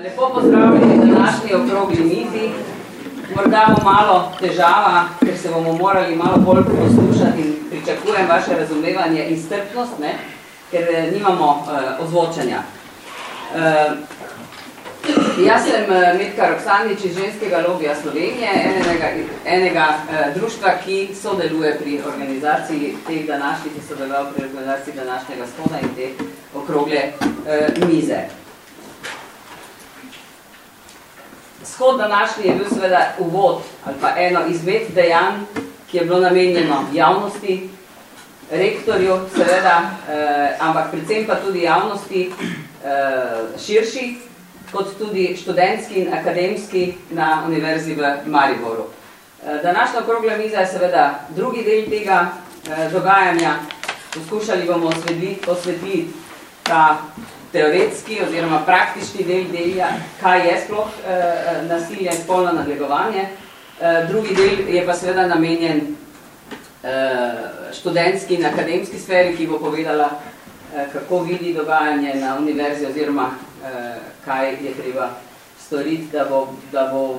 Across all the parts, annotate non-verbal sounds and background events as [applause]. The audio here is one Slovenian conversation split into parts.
Lepo pozdravljeni na današnji okrogli mizi. Morda bo malo težava, ker se bomo morali malo bolj poslušati in pričakujem vaše razumevanje in strpnost, ne? ker eh, nimamo uh, ozvočanja. Uh, jaz sem Metka Roksanič iz ženskega lobija Slovenije, enega, enega uh, društva, ki sodeluje pri organizaciji teh današnjih, ki sodeloval pri organizaciji današnjega spoda in te okrogle uh, mize. Shod današnji je bil seveda uvod ali pa eno izmed dejanj, ki je bilo namenjeno javnosti, rektorju seveda, eh, ampak predvsem pa tudi javnosti eh, širši, kot tudi študentski in akademski na Univerzi v Mariboru. Eh, današnja okrogla miza je seveda drugi del tega eh, dogajanja. Poskušali bomo osvetliti ta teoretski oziroma praktični del delja, kaj je sploh eh, nasilje in spolno nadlegovanje. Eh, drugi del je pa seveda namenjen eh, študentski in akademski sferi, ki bo povedala, eh, kako vidi dogajanje na univerzi oziroma eh, kaj je treba storiti, da, bo, da, bo,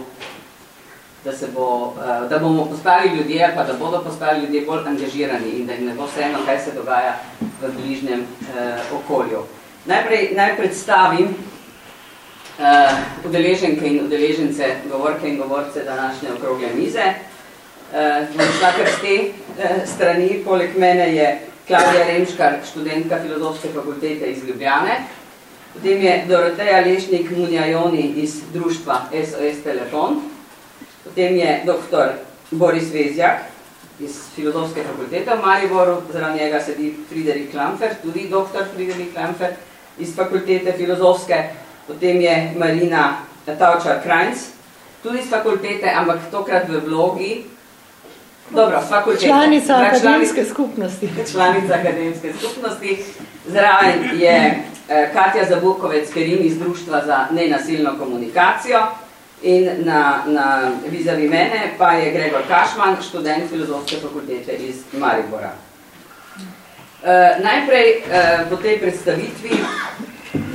da, se bo, eh, da bomo postali ljudje, pa da bodo postali ljudje bolj angažirani in da jim ne bo vseeno, kaj se dogaja v bližnjem eh, okolju. Najprej naj predstavim uh, udeleženke in udeležence, govorke in govorce današnje okrogle mize. Uh, šla kar z te uh, strani, poleg mene je Klavija Remškar, študentka Filozofske fakultete iz Ljubljane. Potem je Doroteja Lešnik Munjajoni iz društva SOS Telefon. Potem je dr. Boris Vezjak iz Filozofske fakultete v Mariboru, zaradi njega sedi Friderik Lamfer, tudi dr. Friderik Lamfer iz fakultete filozofske, potem je Marina Tavčar-Krajnc, tudi iz fakultete, ampak tokrat v vlogi, dobro, z fakultete. Članica akademske skupnosti. Članica akademske skupnosti. Zraven je eh, Katja Zabukovec, Kerim iz Društva za nenasilno komunikacijo in na, na vizavi mene pa je Gregor Kašman, študent filozofske fakultete iz Maribora. Uh, najprej po tej predstavitvi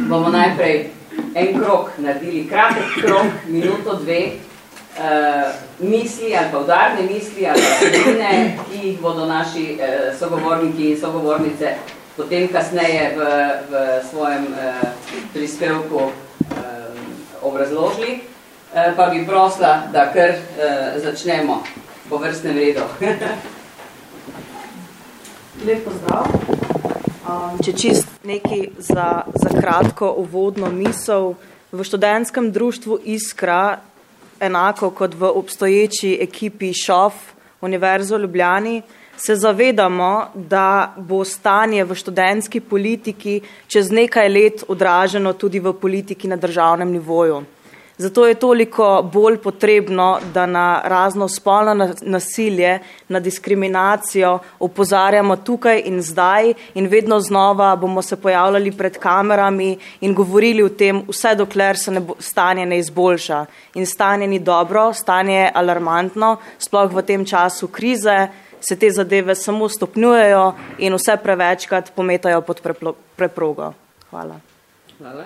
bomo najprej en krok naredili, kratek krok, minuto, dve, uh, misli ali pa udarne misli ali pa sredine, ki jih bodo naši sogovorniki in sogovornice potem kasneje v, v svojem prispevku obrazložili. Pa bi prosila, da kar začnemo po vrstnem redu. [laughs] Lep pozdrav. Um, če čist neki za, za kratko uvodno misel, v študentskem društvu Iskra, enako kot v obstoječi ekipi ŠOF Univerzo Ljubljani, se zavedamo, da bo stanje v študentski politiki čez nekaj let odraženo tudi v politiki na državnem nivoju. Zato je toliko bolj potrebno, da na razno spolno nasilje, na diskriminacijo opozarjamo tukaj in zdaj in vedno znova bomo se pojavljali pred kamerami in govorili o tem, vse dokler se ne bo, stanje ne izboljša. In stanje ni dobro, stanje je alarmantno, sploh v tem času krize se te zadeve samo stopnjujejo in vse prevečkrat pometajo pod preprogo. Hvala. Hvala.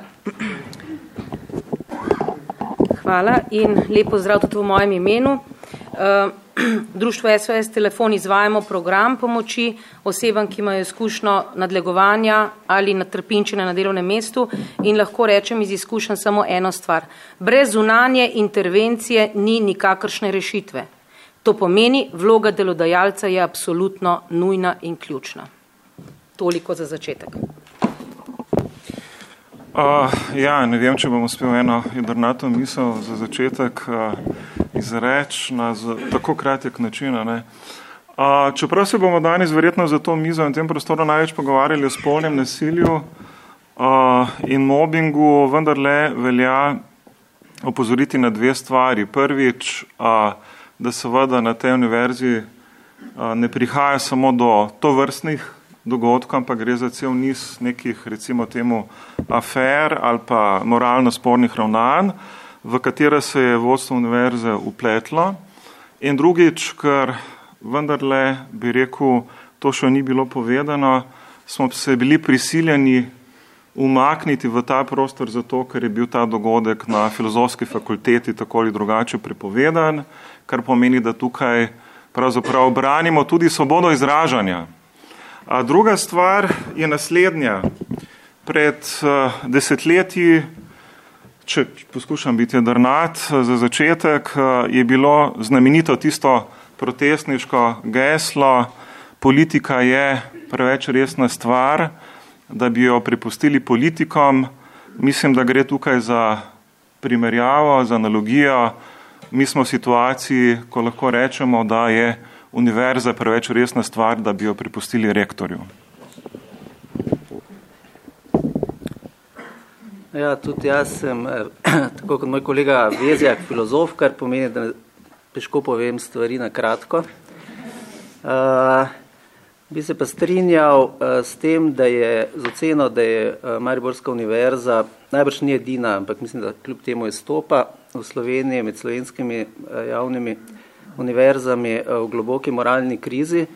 Hvala in lepo zdrav tudi v mojem imenu. Eh, [clears throat] Društvo SOS Telefon izvajamo program pomoči osebam, ki imajo izkušnjo nadlegovanja ali natrpinčene na delovnem mestu in lahko rečem iz izkušenj samo eno stvar. Brez zunanje intervencije ni nikakršne rešitve. To pomeni, vloga delodajalca je absolutno nujna in ključna. Toliko za začetek. Uh, ja, ne vem, če bom uspel eno jedrnato misel za začetek uh, izreči na tako kratek način. Ne. Uh, čeprav se bomo danes verjetno za to mizo in tem prostoru največ pogovarjali o spolnem nasilju uh, in mobbingu, vendar le velja opozoriti na dve stvari. Prvič, uh, da seveda na tej univerzi uh, ne prihaja samo do to vrstnih dogodkov, ampak gre za cel niz nekih, recimo temu, afer ali pa moralno spornih ravnanj, v katera se je vodstvo univerze upletlo. In drugič, ker vendarle bi rekel, to še ni bilo povedano, smo se bili prisiljeni umakniti v ta prostor zato, ker je bil ta dogodek na filozofski fakulteti tako ali drugače prepovedan, kar pomeni, da tukaj pravzaprav branimo tudi svobodo izražanja. Druga stvar je naslednja. Pred uh, desetletji, če poskušam biti jedrnat uh, za začetek, uh, je bilo znamenito tisto protestniško geslo, politika je preveč resna stvar, da bi jo prepustili politikom. Mislim, da gre tukaj za primerjavo, za analogijo. Mi smo v situaciji, ko lahko rečemo, da je univerza preveč resna stvar, da bi jo prepustili rektorju. Ja, tudi jaz sem, eh, [clears throat] tako kot moj kolega Vezjak, filozof, kar pomeni, da težko povem stvari na kratko. Uh, Bi se pa strinjal uh, s tem, da je z oceno, da je uh, Mariborska univerza najbrž ni edina, ampak mislim, da kljub temu je stopa v Sloveniji med slovenskimi uh, javnimi univerzami uh, v globoki moralni krizi.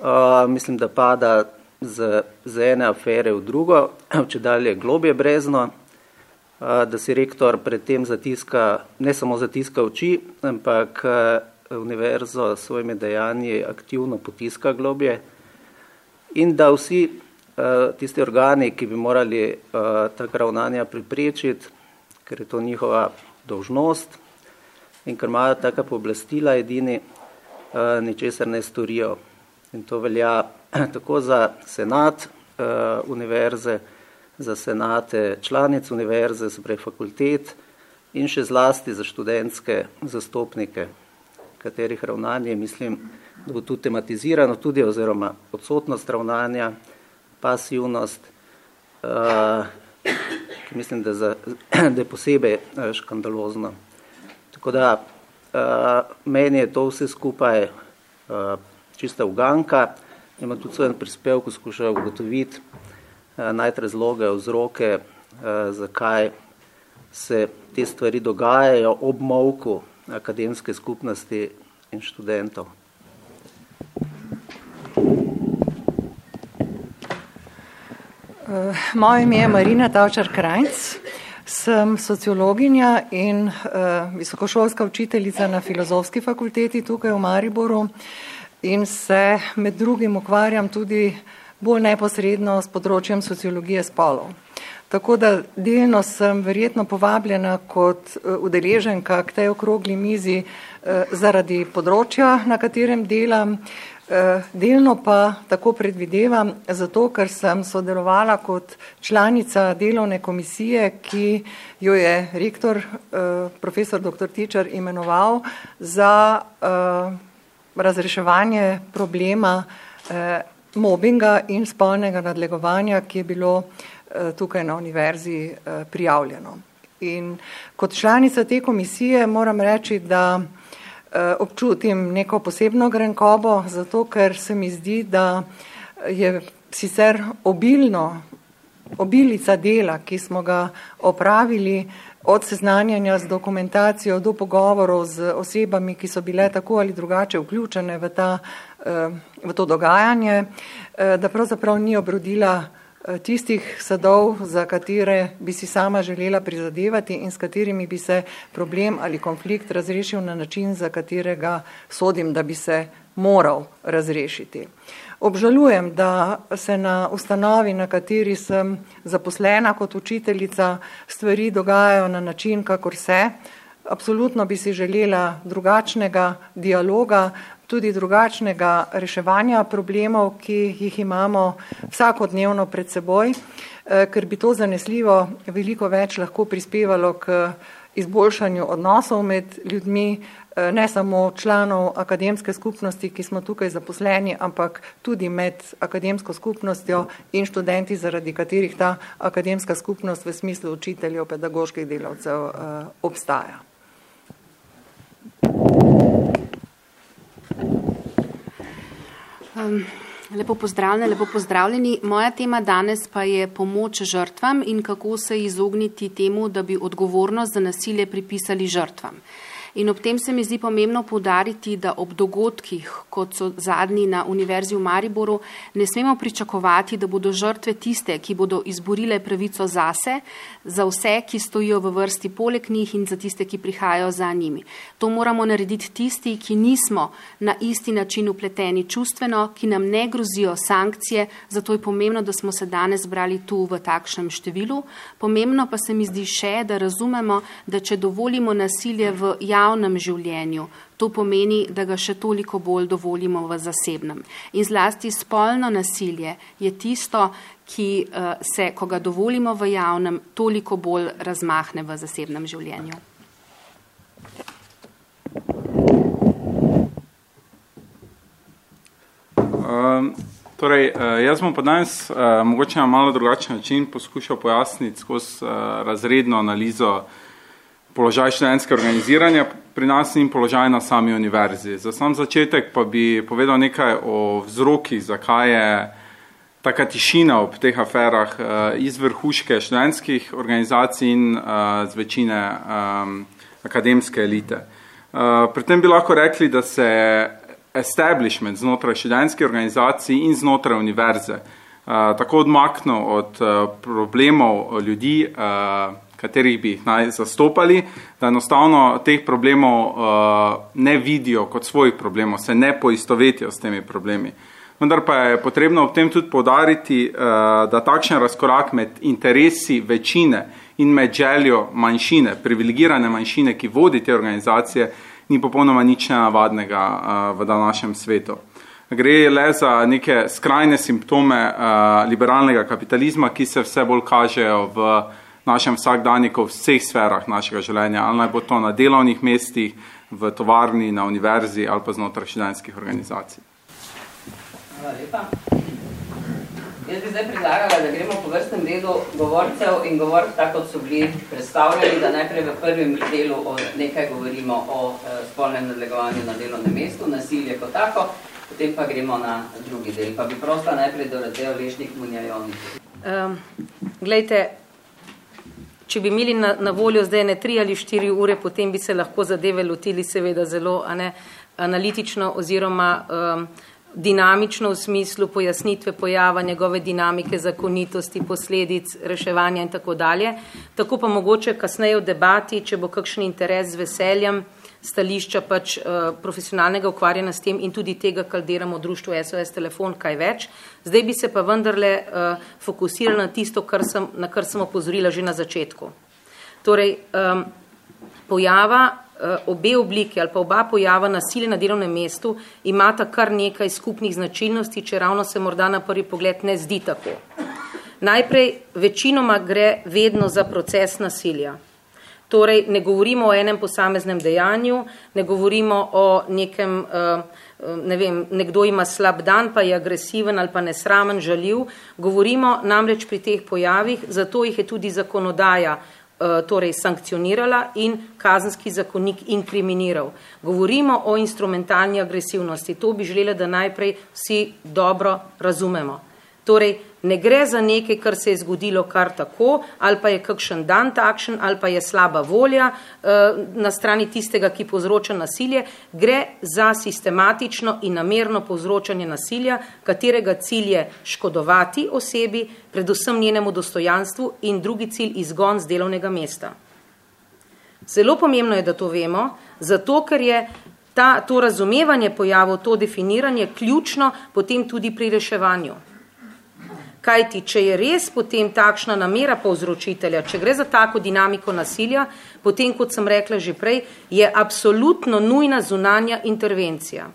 Uh, mislim, da pada z, z ene afere v drugo, [clears throat] če dalje globje brezno, uh, da si rektor predtem zatiska, ne samo zatiska oči, ampak uh, univerzo s svojimi dejanji aktivno potiska globje in da vsi uh, tisti organi, ki bi morali uh, tak ravnanja priprečiti, ker je to njihova dolžnost in ker imajo taka pooblastila edini, uh, ničesar ne storijo. In to velja [clears throat] tako za senat uh, univerze, za senate članic univerze, se pravi fakultet in še zlasti za študentske zastopnike katerih ravnanje mislim, da bo tu tematizirano tudi oziroma odsotnost ravnanja, pasivnost, uh, ki mislim, da, za, [clears throat] da je posebej škandalozno. Tako da uh, meni je to vse skupaj uh, čista uganka, ima tudi svoj prispevek, skušal ugotoviti, uh, najti razloge, vzroke, uh, zakaj se te stvari dogajajo ob molku akademske skupnosti in študentov. Moje ime je Marina Tavčar-Krajnc, sem sociologinja in uh, visokošolska učiteljica na filozofski fakulteti tukaj v Mariboru in se med drugim ukvarjam tudi bolj neposredno s področjem sociologije spolov. Tako da delno sem verjetno povabljena kot eh, udeleženka k tej okrogli mizi eh, zaradi področja, na katerem delam, delno pa tako predvidevam, zato ker sem sodelovala kot članica delovne komisije, ki jo je rektor profesor dr. Tičar imenoval za razreševanje problema mobinga in spolnega nadlegovanja, ki je bilo Eh, tukaj na univerzi eh, prijavljeno. In kot članica te komisije moram reči, da eh, občutim neko posebno grenkobo, zato ker se mi zdi, da je sicer obilno, obilica dela, ki smo ga opravili od seznanjanja z dokumentacijo do pogovorov z osebami, ki so bile tako ali drugače vključene v, ta, v to dogajanje, da pravzaprav ni obrodila Eh, tistih sadov, za katere bi si sama želela prizadevati in s katerimi bi se problem ali konflikt razrešil na način, za katerega sodim, da bi se moral razrešiti. Obžalujem, da se na ustanovi, na kateri sem zaposlena kot učiteljica, stvari dogajajo na način, kakor se. Absolutno bi si želela drugačnega dialoga, tudi drugačnega reševanja problemov, ki jih imamo vsakodnevno pred seboj, eh, ker bi to zanesljivo veliko več lahko prispevalo k izboljšanju odnosov med ljudmi, eh, ne samo članov akademske skupnosti, ki smo tukaj zaposleni, ampak tudi med akademsko skupnostjo in študenti, zaradi katerih ta akademska skupnost v smislu učiteljev, pedagoških delavcev eh, obstaja. Um, lepo pozdravljeni, lepo pozdravljeni. Moja tema danes pa je pomoč žrtvam in kako se izogniti temu, da bi odgovornost za nasilje pripisali žrtvam. In ob tem se mi zdi pomembno povdariti, da ob dogodkih, kot so zadnji na Univerzi v Mariboru, ne smemo pričakovati, da bodo žrtve tiste, ki bodo izborile pravico zase, za vse, ki stojijo v vrsti poleg njih in za tiste, ki prihajajo za njimi. To moramo narediti tisti, ki nismo na isti način upleteni čustveno, ki nam ne grozijo sankcije, zato je pomembno, da smo se danes zbrali tu v takšnem številu. Pomembno pa se mi zdi še, da razumemo, da če dovolimo nasilje v javnem življenju, to pomeni, da ga še toliko bolj dovolimo v zasebnem. In zlasti spolno nasilje je tisto, ki uh, se, ko ga dovolimo v javnem, toliko bolj razmahne v zasebnem življenju. Um, torej, uh, jaz bom pa danes uh, mogoče na malo drugačen način poskušal pojasniti skozi uh, razredno analizo položaj študentske organiziranja pri nas in položaj na sami univerzi. Za sam začetek pa bi povedal nekaj o vzrokih, zakaj je taka tišina ob teh aferah uh, iz vrhuške študentskih organizacij in uh, z večine akademske elite. Uh, pri tem bi lahko rekli, da se establishment znotraj študentskih organizacij in znotraj univerze tako odmaknil od problemov ljudi, katerih bi jih naj zastopali, da enostavno teh problemov uh, ne vidijo kot svojih problemov, se ne poistovetijo s temi problemi. Uh, vendar pa je potrebno ob tem tudi podariti, eh, da takšen razkorak med interesi večine in med željo manjšine, privilegirane manjšine, ki vodi te organizacije, ni popolnoma nič nenavadnega eh, v današnjem svetu. Gre le za neke skrajne simptome eh, liberalnega kapitalizma, ki se vse bolj kažejo v našem vsakdanjiku v vseh sferah našega življenja, ali naj bo to na delovnih mestih, v tovarni, na univerzi ali pa znotraj študentskih organizacij. Hvala lepa. Jaz bi zdaj predlagala, da gremo po vrstnem redu govorcev in govork tako, kot so bili predstavljeni, da najprej v prvem delu o, nekaj govorimo o e, spolnem nadlegovanju na delovnem mestu, nasilje kot tako, potem pa gremo na drugi del. Pa bi prosta najprej Dorotejo Lešnik Munjajoni. Um, glejte, če bi imeli na, na voljo zdaj ne tri ali štiri ure, potem bi se lahko zadeve lotili seveda zelo ne, analitično oziroma um, dinamično v smislu pojasnitve pojava, njegove dinamike, zakonitosti, posledic, reševanja in tako dalje. Tako pa mogoče kasneje v debati, če bo kakšen interes z veseljem, stališča pač uh, profesionalnega ukvarjanja s tem in tudi tega kaldiramo v društvu SOS telefon, kaj več. Zdaj bi se pa vendarle uh, fokusirala na tisto, kar sem, na kar sem opozorila že na začetku. Torej, um, pojava Eh, obe obliki ali pa oba pojava nasilja na delovnem mestu imata kar nekaj skupnih značilnosti, če ravno se morda na prvi pogled ne zdi tako. Najprej večinoma gre vedno za proces nasilja. Torej, ne govorimo o enem posameznem dejanju, ne govorimo o nekem, eh, ne vem, nekdo ima slab dan, pa je agresiven ali pa nesramen, žaljiv. Govorimo namreč pri teh pojavih, zato jih je tudi zakonodaja Eh, torej sankcionirala in kazenski zakonik inkriminiral. Govorimo o instrumentalni agresivnosti. To bi želela, da najprej vsi dobro razumemo. Torej, ne gre za nekaj, kar se je zgodilo kar tako, ali pa je kakšen dan takšen, ali pa je slaba volja uh, na strani tistega, ki povzroča nasilje. Gre za sistematično in namerno povzročanje nasilja, katerega cilj je škodovati osebi, predvsem njenemu dostojanstvu in drugi cilj izgon z delovnega mesta. Zelo pomembno je, da to vemo, zato ker je ta, to razumevanje pojavov, to definiranje ključno potem tudi pri reševanju. Kajti, če je res potem takšna namera povzročitelja, če gre za tako dinamiko nasilja, potem, kot sem rekla že prej, je absolutno nujna zunanja intervencija.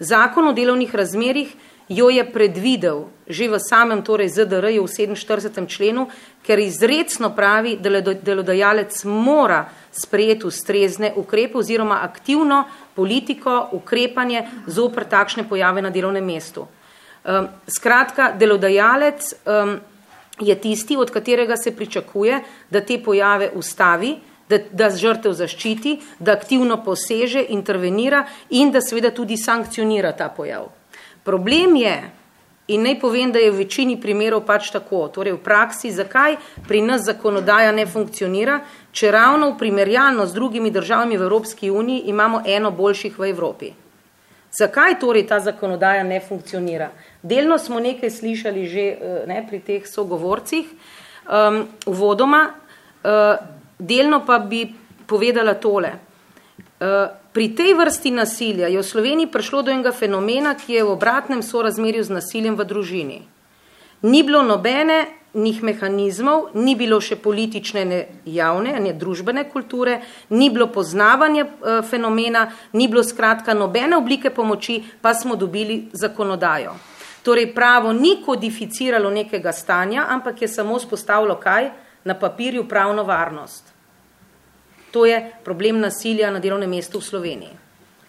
Zakon o delovnih razmerih jo je predvidel že v samem torej ZDR-ju v 47. členu, ker izredno pravi, da delodajalec mora sprejeti ustrezne ukrepe oziroma aktivno politiko, ukrepanje zopr takšne pojave na delovnem mestu. Um, skratka, delodajalec um, je tisti, od katerega se pričakuje, da te pojave ustavi, da, da žrtev zaščiti, da aktivno poseže, intervenira in da seveda tudi sankcionira ta pojav. Problem je, in naj povem, da je v večini primerov pač tako, torej v praksi, zakaj pri nas zakonodaja ne funkcionira, če ravno v primerjalno z drugimi državami v Evropski uniji imamo eno boljših v Evropi. Zakaj torej ta zakonodaja ne funkcionira? Delno smo nekaj slišali že eh, ne, pri teh sogovorcih, um, uvodoma, uh, delno pa bi povedala tole. Uh, pri tej vrsti nasilja je v Sloveniji prišlo do enega fenomena, ki je v obratnem sorazmerju z nasiljem v družini. Ni bilo nobene njih mehanizmov, ni bilo še politične, ne javne, ne družbene kulture, ni bilo poznavanja e, fenomena, ni bilo skratka nobene oblike pomoči, pa smo dobili zakonodajo. Torej pravo ni kodificiralo nekega stanja, ampak je samo spostavilo kaj? Na papirju pravno varnost. To je problem nasilja na delovnem mestu v Sloveniji.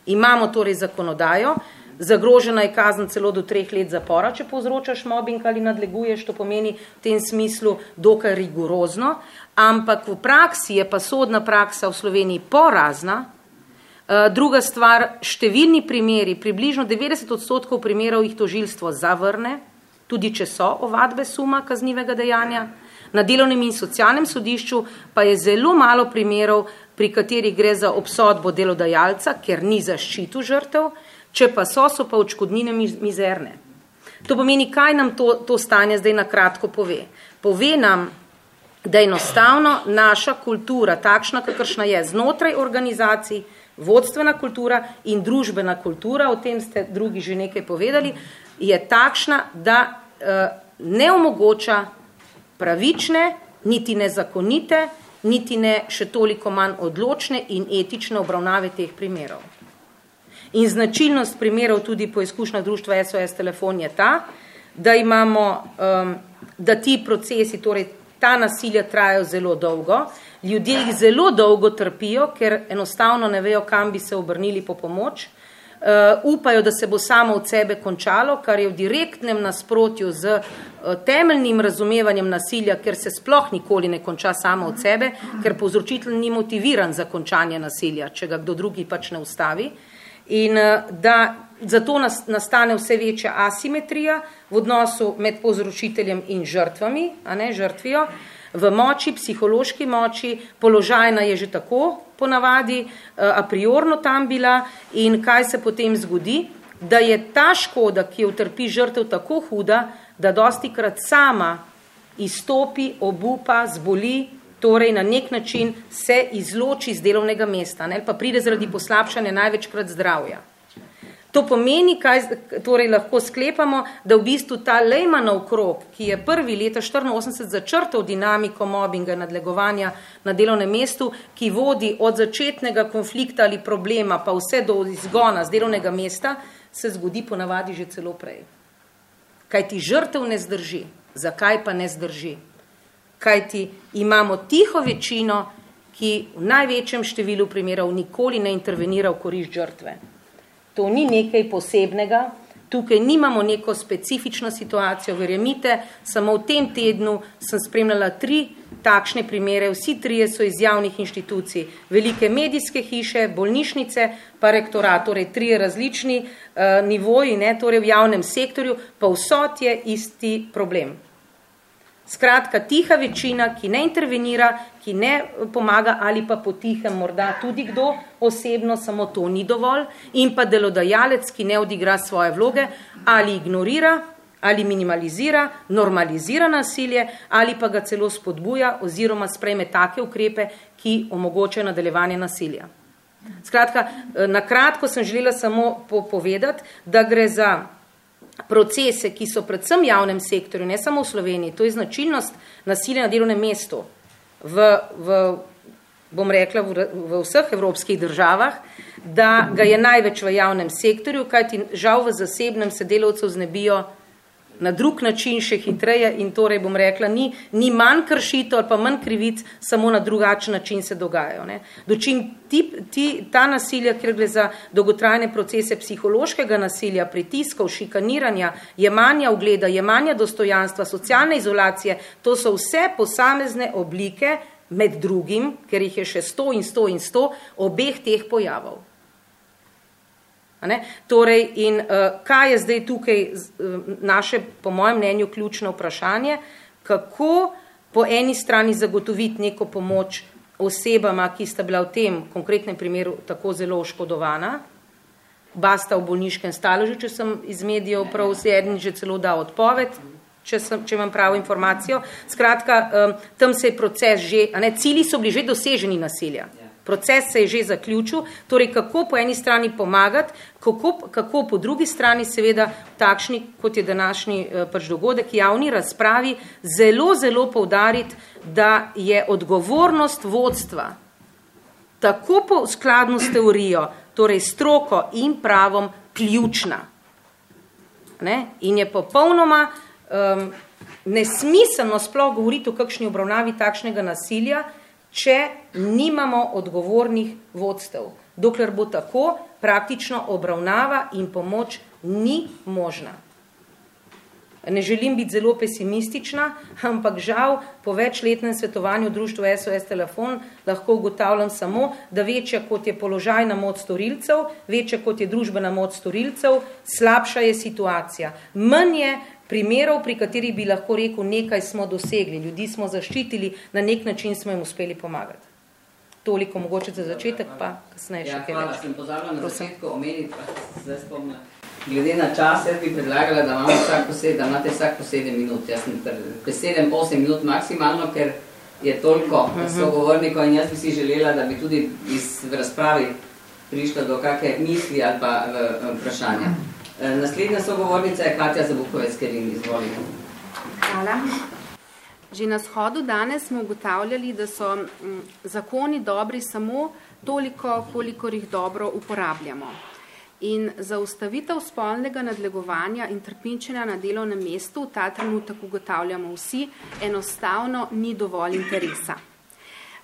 Imamo torej zakonodajo, Zagrožena je kazen celo do treh let zapora, če povzročaš mobbing ali nadleguješ, to pomeni v tem smislu dokaj rigorozno, ampak v praksi je pa sodna praksa v Sloveniji porazna. Eh, druga stvar, številni primeri, približno 90 odstotkov primerov jih tožilstvo zavrne, tudi če so ovadbe suma kaznivega dejanja. Na delovnem in socialnem sodišču pa je zelo malo primerov, pri katerih gre za obsodbo delodajalca, ker ni zaščitu žrtev, če pa so, so pa očkodnine mizerne. To pomeni, kaj nam to, to stanje zdaj na kratko pove. Pove nam, da je enostavno naša kultura, takšna, kakršna je znotraj organizacij, vodstvena kultura in družbena kultura, o tem ste drugi že nekaj povedali, je takšna, da uh, ne omogoča pravične, niti nezakonite, niti ne še toliko manj odločne in etične obravnave teh primerov. In značilnost primerov tudi po izkušnjah društva SOS telefon je ta, da imamo, um, da ti procesi, torej ta nasilja trajajo zelo dolgo, ljudje jih zelo dolgo trpijo, ker enostavno ne vejo, kam bi se obrnili po pomoč, uh, upajo, da se bo samo od sebe končalo, kar je v direktnem nasprotju z uh, temeljnim razumevanjem nasilja, ker se sploh nikoli ne konča samo od sebe, ker povzročitelj ni motiviran za končanje nasilja, če ga kdo drugi pač ne ustavi. Uh, in eh, da zato nastane vse večja asimetrija v odnosu med povzročiteljem in žrtvami, a ne žrtvijo, v moči, psihološki moči, položajna je že tako ponavadi, eh, a priorno tam bila. In kaj se potem zgodi, da je ta škoda, ki jo utrpi žrtev tako huda, da dosti krat sama izstopi, obupa, zboli, torej na nek način se izloči iz delovnega mesta, ne, pa pride zaradi poslabšanja največkrat zdravja. To pomeni, kaj torej lahko sklepamo, da v bistvu ta Lejmanov krok, ki je prvi leta 84 začrtal dinamiko mobbinga nadlegovanja na delovnem mestu, ki vodi od začetnega konflikta ali problema pa vse do izgona z delovnega mesta, se zgodi ponavadi že celo prej. Kaj ti žrtev ne zdrži? Zakaj pa ne zdrži? kajti imamo tiho večino, ki v največjem številu primerov nikoli ne intervenira v korist žrtve. To ni nekaj posebnega, tukaj nimamo neko specifično situacijo, verjemite, samo v tem tednu sem spremljala tri takšne primere, vsi trije so iz javnih inštitucij, velike medijske hiše, bolnišnice, pa rektorat, torej trije različni uh, nivoji, ne, torej v javnem sektorju, pa vsot je isti problem. Skratka, tiha večina, ki ne intervenira, ki ne pomaga ali pa potihem morda tudi kdo osebno, samo to ni dovolj, in pa delodajalec, ki ne odigra svoje vloge ali ignorira ali minimalizira, normalizira nasilje ali pa ga celo spodbuja oziroma sprejme take ukrepe, ki omogočajo nadaljevanje nasilja. Skratka, na kratko sem želela samo povedati, da gre za procese, ki so predvsem v javnem sektorju, ne samo v Sloveniji, to je značilnost nasilja na delovnem mestu v, v bom rekla, v, v vseh evropskih državah, da ga je največ v javnem sektorju, kajti žal v zasebnem se delovcev znebijo na drug način še hitreje in torej bom rekla, ni, ni manj kršitev ali pa manj krivic, samo na drugačen način se dogajajo. Ne. Dočim ti, ti, ta nasilja, ker gre za dolgotrajne procese psihološkega nasilja, pritiskov, šikaniranja, jemanja ugleda, jemanja dostojanstva, socialne izolacije, to so vse posamezne oblike med drugim, ker jih je še sto in sto in sto, obeh teh pojavov. Torej, in uh, kaj je zdaj tukaj uh, naše, po mojem mnenju, ključno vprašanje, kako po eni strani zagotoviti neko pomoč osebama, ki sta bila v tem konkretnem primeru tako zelo oškodovana. Basta v bolniškem staležu, če sem iz medijev prav vse eden že celo dal odpoved, če, sem, če imam pravo informacijo. Skratka, um, tam se je proces že, a ne, cili so bili že doseženi nasilja. Proces se je že zaključil, torej kako po eni strani pomagati, kako, kako po drugi strani seveda takšni, kot je današnji eh, pač dogodek, javni razpravi, zelo, zelo poudariti, da je odgovornost vodstva tako po skladno s teorijo, torej stroko in pravom, ključna. Ne? In je popolnoma um, nesmiselno sploh govoriti o kakšni obravnavi takšnega nasilja, če nimamo odgovornih vodstev. Dokler bo tako, praktično obravnava in pomoč ni možna. Ne želim biti zelo pesimistična, ampak žal po večletnem svetovanju društva SOS Telefon lahko ugotavljam samo, da večja kot je položaj na moč storilcev, večja kot je družbena moč storilcev, slabša je situacija. Manj je primerov, pri katerih bi lahko rekel, nekaj smo dosegli, ljudi smo zaščitili, na nek način smo jim uspeli pomagati. Toliko mogoče za začetek, pa kasneje še ja, kaj hvala, več. sem pozabila na začetku omeniti, pa zdaj spomnila. Glede na čas, jaz bi predlagala, da, imamo vsak posed, da imate vsak po 7 minut. Jaz sem pre 7-8 minut maksimalno, ker je toliko uh mhm. -huh. sogovornikov in jaz bi si želela, da bi tudi iz razpravi prišla do kakšne misli ali pa vprašanja. Uh -huh. Eh, naslednja sogovornica je Katja Zabukovec, ker jim izvolimo. Hvala. Že na shodu danes smo ugotavljali, da so mm, zakoni dobri samo toliko, kolikor jih dobro uporabljamo. In za ustavitev spolnega nadlegovanja in trpinčenja na delovnem mestu ta trenutek ugotavljamo vsi, enostavno ni dovolj interesa.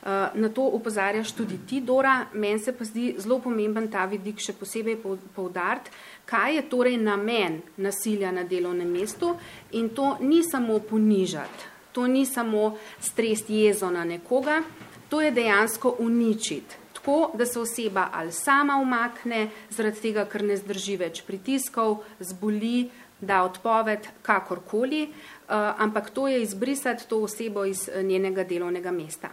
Eh, na to upozarjaš tudi ti, Dora. Meni se pa zdi zelo pomemben ta vidik še posebej poudariti, kaj je torej namen nasilja na delovnem mestu in to ni samo ponižati, to ni samo strest jezo na nekoga, to je dejansko uničiti. Tako, da se oseba ali sama umakne, zaradi tega, ker ne zdrži več pritiskov, zboli, da odpoved, kakorkoli, uh, ampak to je izbrisati to osebo iz uh, njenega delovnega mesta.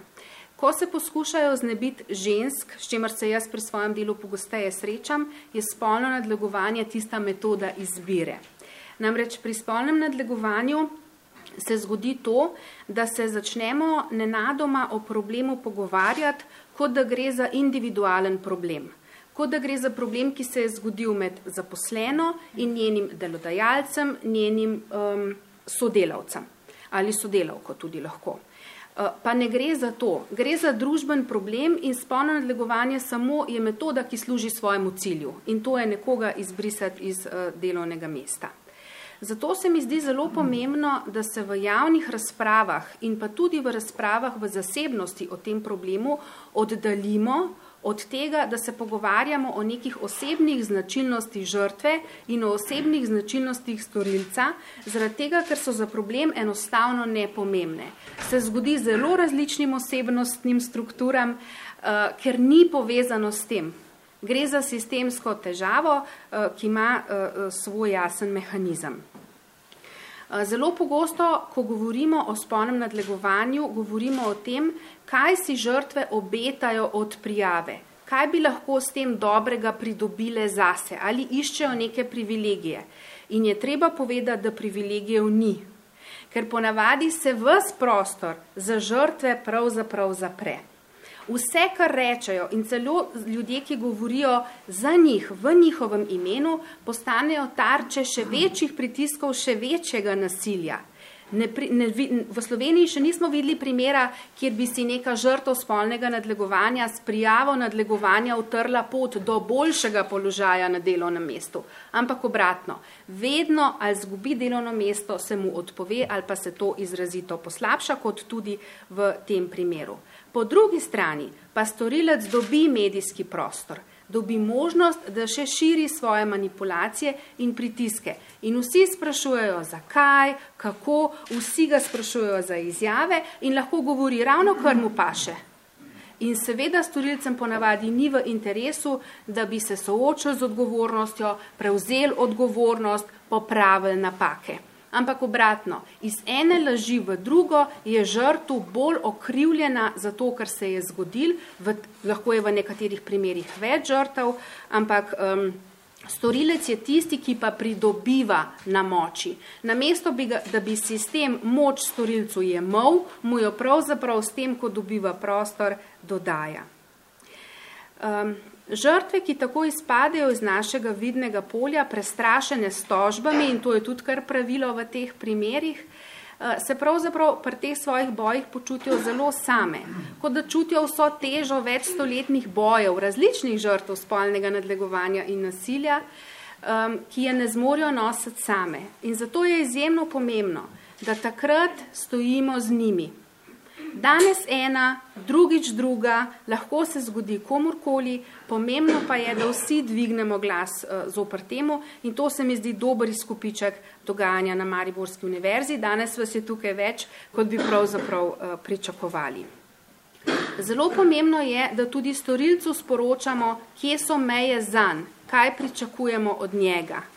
Ko se poskušajo znebiti žensk, s čimer se jaz pri svojem delu pogosteje srečam, je spolno nadlegovanje tista metoda izbire. Namreč pri spolnem nadlegovanju se zgodi to, da se začnemo nenadoma o problemu pogovarjati, kot da gre za individualen problem. Kot da gre za problem, ki se je zgodil med zaposleno in njenim delodajalcem, njenim um, sodelavcem ali sodelavko tudi lahko. Eh, pa ne gre za to. Gre za družben problem in spolno nadlegovanje samo je metoda, ki služi svojemu cilju in to je nekoga izbrisati iz uh, delovnega mesta. Zato se mi zdi zelo pomembno, da se v javnih razpravah in pa tudi v razpravah v zasebnosti o tem problemu oddaljimo od tega, da se pogovarjamo o nekih osebnih značilnostih žrtve in o osebnih značilnostih storilca, zaradi tega, ker so za problem enostavno nepomembne. Se zgodi zelo različnim osebnostnim strukturam, uh, ker ni povezano s tem. Gre za sistemsko težavo, uh, ki ima uh, svoj jasen mehanizem. Zelo pogosto, ko govorimo o spolnem nadlegovanju, govorimo o tem, kaj si žrtve obetajo od prijave, kaj bi lahko s tem dobrega pridobile zase ali iščejo neke privilegije. In je treba povedati, da privilegijev ni, ker ponavadi se vs prostor za žrtve pravzaprav zapre. Vse, kar rečejo in celo ljudje, ki govorijo za njih v njihovem imenu, postanejo tarče še večjih pritiskov, še večjega nasilja. Ne, ne, v Sloveniji še nismo videli primera, kjer bi si neka žrtev spolnega nadlegovanja s prijavo nadlegovanja utrla pot do boljšega položaja na delovnem mestu. Ampak obratno, vedno ali zgubi delovno mesto, se mu odpove ali pa se to izrazito poslabša, kot tudi v tem primeru. Po drugi strani pa storilec dobi medijski prostor dobi možnost, da še širi svoje manipulacije in pritiske. In vsi sprašujejo, zakaj, kako, vsi ga sprašujejo za izjave in lahko govori ravno, kar mu paše. In seveda storilcem ponavadi ni v interesu, da bi se soočil z odgovornostjo, prevzel odgovornost, popravil napake. Ampak obratno, iz ene laži v drugo je žrtv bolj okrivljena za to, kar se je zgodil, v, lahko je v nekaterih primerjih več žrtev, ampak um, Storilec je tisti, ki pa pridobiva na moči. Namesto, bi ga, da bi sistem moč storilcu jemal, mu jo pravzaprav s tem, ko dobiva prostor, dodaja. Um, žrtve, ki tako izpadejo iz našega vidnega polja, prestrašene s tožbami, in to je tudi kar pravilo v teh primerih, Eh, se pravzaprav pri teh svojih bojih počutijo zelo same, kot da čutijo vso težo večstoletnih bojev, različnih žrtv spolnega nadlegovanja in nasilja, ki je ne zmorijo nositi same. In zato je izjemno pomembno, da takrat stojimo z njimi, Danes ena, drugič druga, lahko se zgodi komorkoli, pomembno pa je, da vsi dvignemo glas uh, zopr temu in to se mi zdi dober izkupiček dogajanja na Mariborski univerzi. Danes vas je tukaj več, kot bi pravzaprav uh, pričakovali. Zelo pomembno je, da tudi storilcu sporočamo, kje so meje zanj, kaj pričakujemo od njega.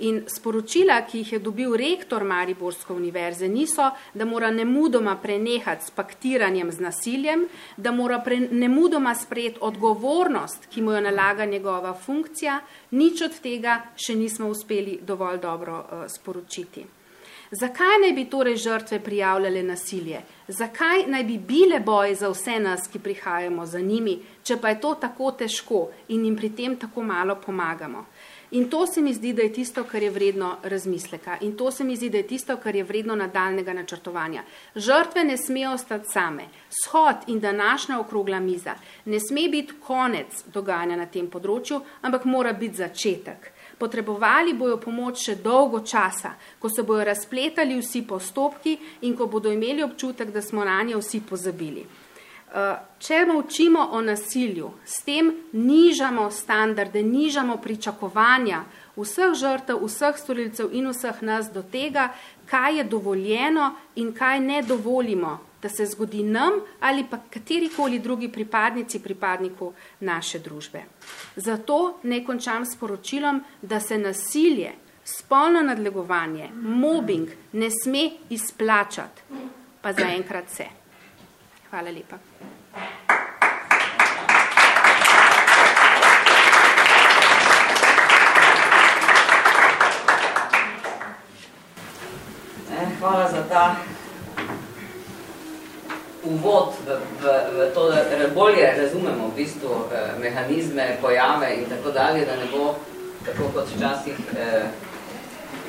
In sporočila, ki jih je dobil rektor Mariborske univerze, niso, da mora nemudoma prenehati s paktiranjem z nasiljem, da mora pre, nemudoma sprejeti odgovornost, ki mu jo nalaga njegova funkcija, nič od tega še nismo uspeli dovolj dobro uh, sporočiti. Zakaj naj bi torej žrtve prijavljale nasilje? Zakaj naj bi bile boje za vse nas, ki prihajamo za njimi, če pa je to tako težko in jim pri tem tako malo pomagamo? In to se mi zdi, da je tisto, kar je vredno razmisleka. In to se mi zdi, da je tisto, kar je vredno nadaljnega načrtovanja. Žrtve ne smejo ostati same. Shod in današnja okrogla miza ne sme biti konec dogajanja na tem področju, ampak mora biti začetek. Potrebovali bojo pomoč še dolgo časa, ko se bojo razpletali vsi postopki in ko bodo imeli občutek, da smo na nje vsi pozabili. Eh, če učimo o nasilju, s tem nižamo standarde, nižamo pričakovanja vseh žrtev, vseh storilcev in vseh nas do tega, kaj je dovoljeno in kaj ne dovolimo, da se zgodi nam ali pa katerikoli drugi pripadnici, pripadniku naše družbe. Zato ne končam s poročilom, da se nasilje, spolno nadlegovanje, mobbing ne sme izplačati, pa zaenkrat se. Hvala lepa. Hvala za ta uvod v, v, v to, da bolje razumemo v bistvu eh, mehanizme, pojave in tako dalje, da ne bo tako kot včasih eh,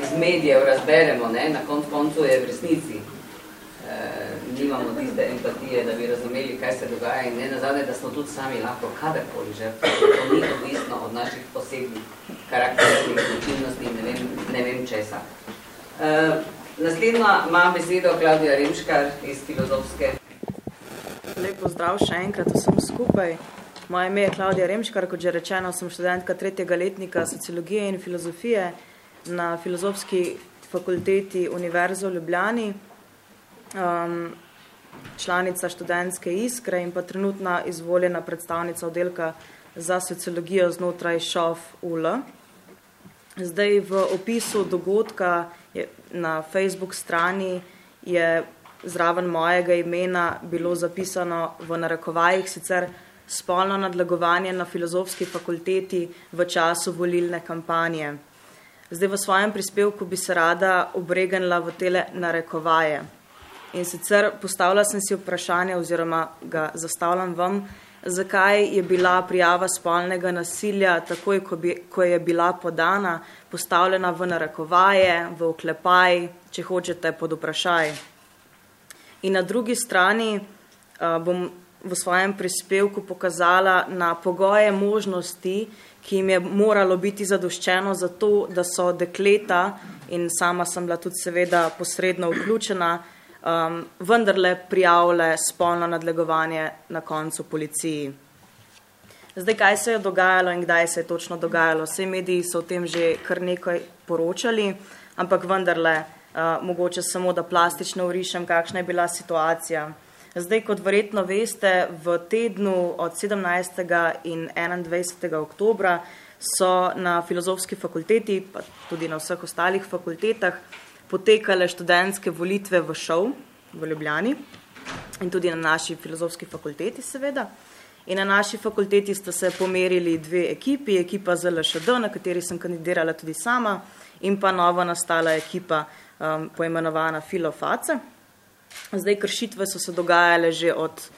iz medijev razberemo, ne? na konc koncu je v resnici eh, nimamo tiste empatije, da bi razumeli, kaj se dogaja in ne nazadnje, da smo tudi sami lahko kadarkoli žrtve. To ni odvisno od naših posebnih karakterskih značilnosti in ne vem, ne vem česa. Eh, naslednja ima besedo Klaudija Remškar iz filozofske. Lep pozdrav še enkrat vsem skupaj. Moje ime je Klaudija Remškar, kot že rečeno, sem študentka tretjega letnika sociologije in filozofije na filozofski fakulteti Univerze v Ljubljani um, članica študentske iskre in pa trenutna izvoljena predstavnica oddelka za sociologijo znotraj ŠOF UL. Zdaj v opisu dogodka je, na Facebook strani je zraven mojega imena bilo zapisano v narekovajih sicer spolno nadlegovanje na filozofski fakulteti v času volilne kampanje. Zdaj v svojem prispevku bi se rada obregnila v tele narekovaje. In sicer postavila sem si vprašanje oziroma ga zastavljam vam, zakaj je bila prijava spolnega nasilja takoj, ko, bi, ko je bila podana, postavljena v narekovaje, v oklepaj, če hočete pod vprašaj. In na drugi strani uh, bom v svojem prispevku pokazala na pogoje možnosti, ki jim je moralo biti zadoščeno za to, da so dekleta in sama sem bila tudi seveda posredno vključena, um, vendarle prijavile spolno nadlegovanje na koncu policiji. Zdaj, kaj se je dogajalo in kdaj se je točno dogajalo? Vse mediji so o tem že kar nekaj poročali, ampak vendarle, uh, mogoče samo da plastično urišem, kakšna je bila situacija. Zdaj, kot verjetno veste, v tednu od 17. in 21. oktobra so na filozofski fakulteti, pa tudi na vseh ostalih fakultetah, potekale študentske volitve v šov v Ljubljani in tudi na naši filozofski fakulteti seveda. In na naši fakulteti sta se pomerili dve ekipi, ekipa ZLŠD, na kateri sem kandidirala tudi sama, in pa nova nastala ekipa um, poimenovana Filoface. Zdaj kršitve so se dogajale že od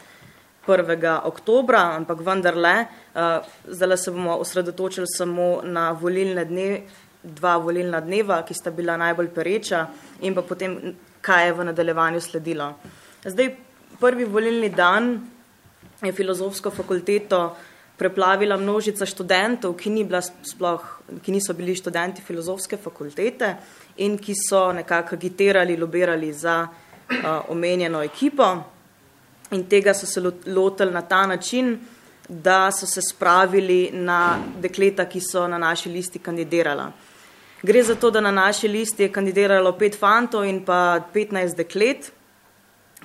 1. oktobra, ampak vendarle, uh, zdaj se bomo osredotočili samo na volilne dne, dva volilna dneva, ki sta bila najbolj pereča in pa potem, kaj je v nadaljevanju sledilo. Zdaj, prvi volilni dan je filozofsko fakulteto preplavila množica študentov, ki, ni sploh, ki niso bili študenti filozofske fakultete in ki so nekako agitirali, lobirali za uh, omenjeno ekipo. In tega so se lotili na ta način, da so se spravili na dekleta, ki so na naši listi kandidirala. Gre za to, da na naši listi je kandidiralo pet fantov in pa 15 deklet,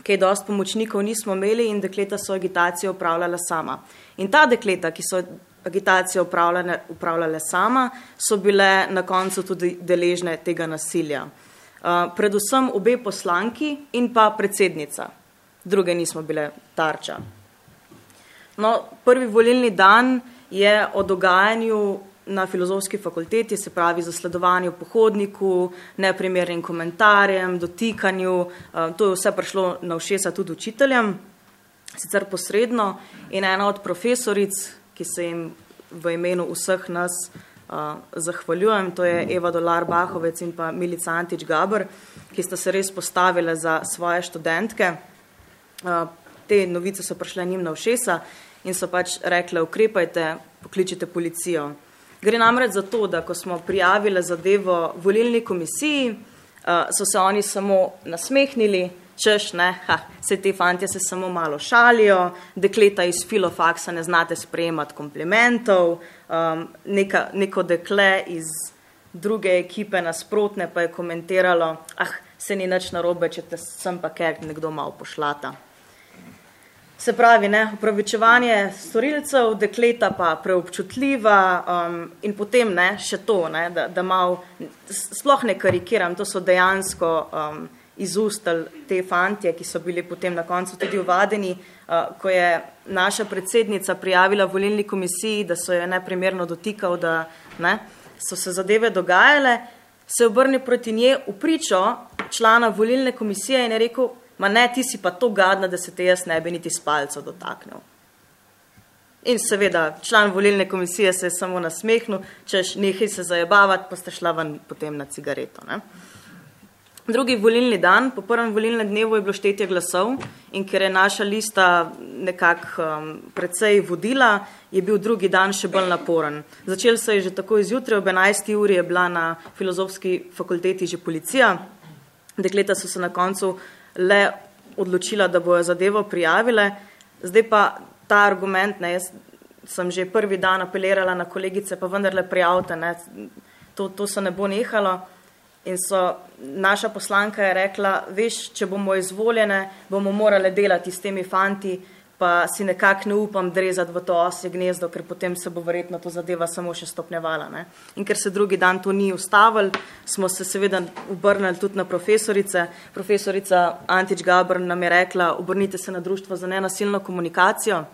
kaj dost pomočnikov nismo imeli in dekleta so agitacijo upravljala sama. In ta dekleta, ki so agitacijo upravljale, upravljale sama, so bile na koncu tudi deležne tega nasilja. Uh, predvsem obe poslanki in pa predsednica. Druge nismo bile tarča. No, prvi volilni dan je o dogajanju na filozofski fakulteti, se pravi zasledovanju pohodniku, neprimernim komentarjem, dotikanju. Eh, to je vse prišlo na všesa tudi učiteljem, sicer posredno. In ena od profesoric, ki se jim v imenu vseh nas uh, zahvaljujem, to je Eva Dolar Bahovec in pa Milica Antič Gabr, ki sta se res postavile za svoje študentke. Uh, te novice so prišle njim na všesa in so pač rekle, ukrepajte, pokličite policijo. Gre namreč za to, da ko smo prijavili zadevo volilni komisiji, uh, so se oni samo nasmehnili, češ, ne, ha, se te fantje se samo malo šalijo, dekleta iz filofaksa ne znate sprejemati komplimentov, um, neka, neko dekle iz druge ekipe nasprotne pa je komentiralo, ah, se ni nič narobe, če te sem pa kaj nekdo malo pošlata. Se pravi, ne, upravičevanje storilcev, dekleta pa preobčutljiva um, in potem ne, še to, ne, da, da mal, sploh ne karikiram, to so dejansko um, izustali te fantje, ki so bili potem na koncu tudi uvadeni, uh, ko je naša predsednica prijavila volilni komisiji, da so jo neprimerno dotikal, da ne, so se zadeve dogajale, se obrne proti nje v pričo člana volilne komisije in je rekel, ma ne, ti si pa to gadna, da se te jaz ne bi niti s palco dotaknil. In seveda, član volilne komisije se je samo nasmehnil, češ nekaj se zajebavati, pa ste šla ven potem na cigareto. Ne? Drugi volilni dan, po prvem volilnem dnevu je bilo štetje glasov in ker je naša lista nekako um, precej vodila, je bil drugi dan še bolj naporen. Začel se je že tako izjutraj, ob 11. uri je bila na filozofski fakulteti že policija, dekleta so se na koncu le odločila, da bojo zadevo prijavile. Zdaj pa ta argument, ne, jaz sem že prvi dan apelirala na kolegice, pa vendarle prijavite, ne, to, to se ne bo nehalo. In so, naša poslanka je rekla, veš, če bomo izvoljene, bomo morali delati s temi fanti, pa si nekako ne upam drezati v to osje gnezdo, ker potem se bo verjetno to zadeva samo še stopnevala. Ne? In ker se drugi dan to ni ustavil, smo se seveda obrnili tudi na profesorice. Profesorica Antič Gabr nam je rekla, obrnite se na društvo za nenasilno komunikacijo,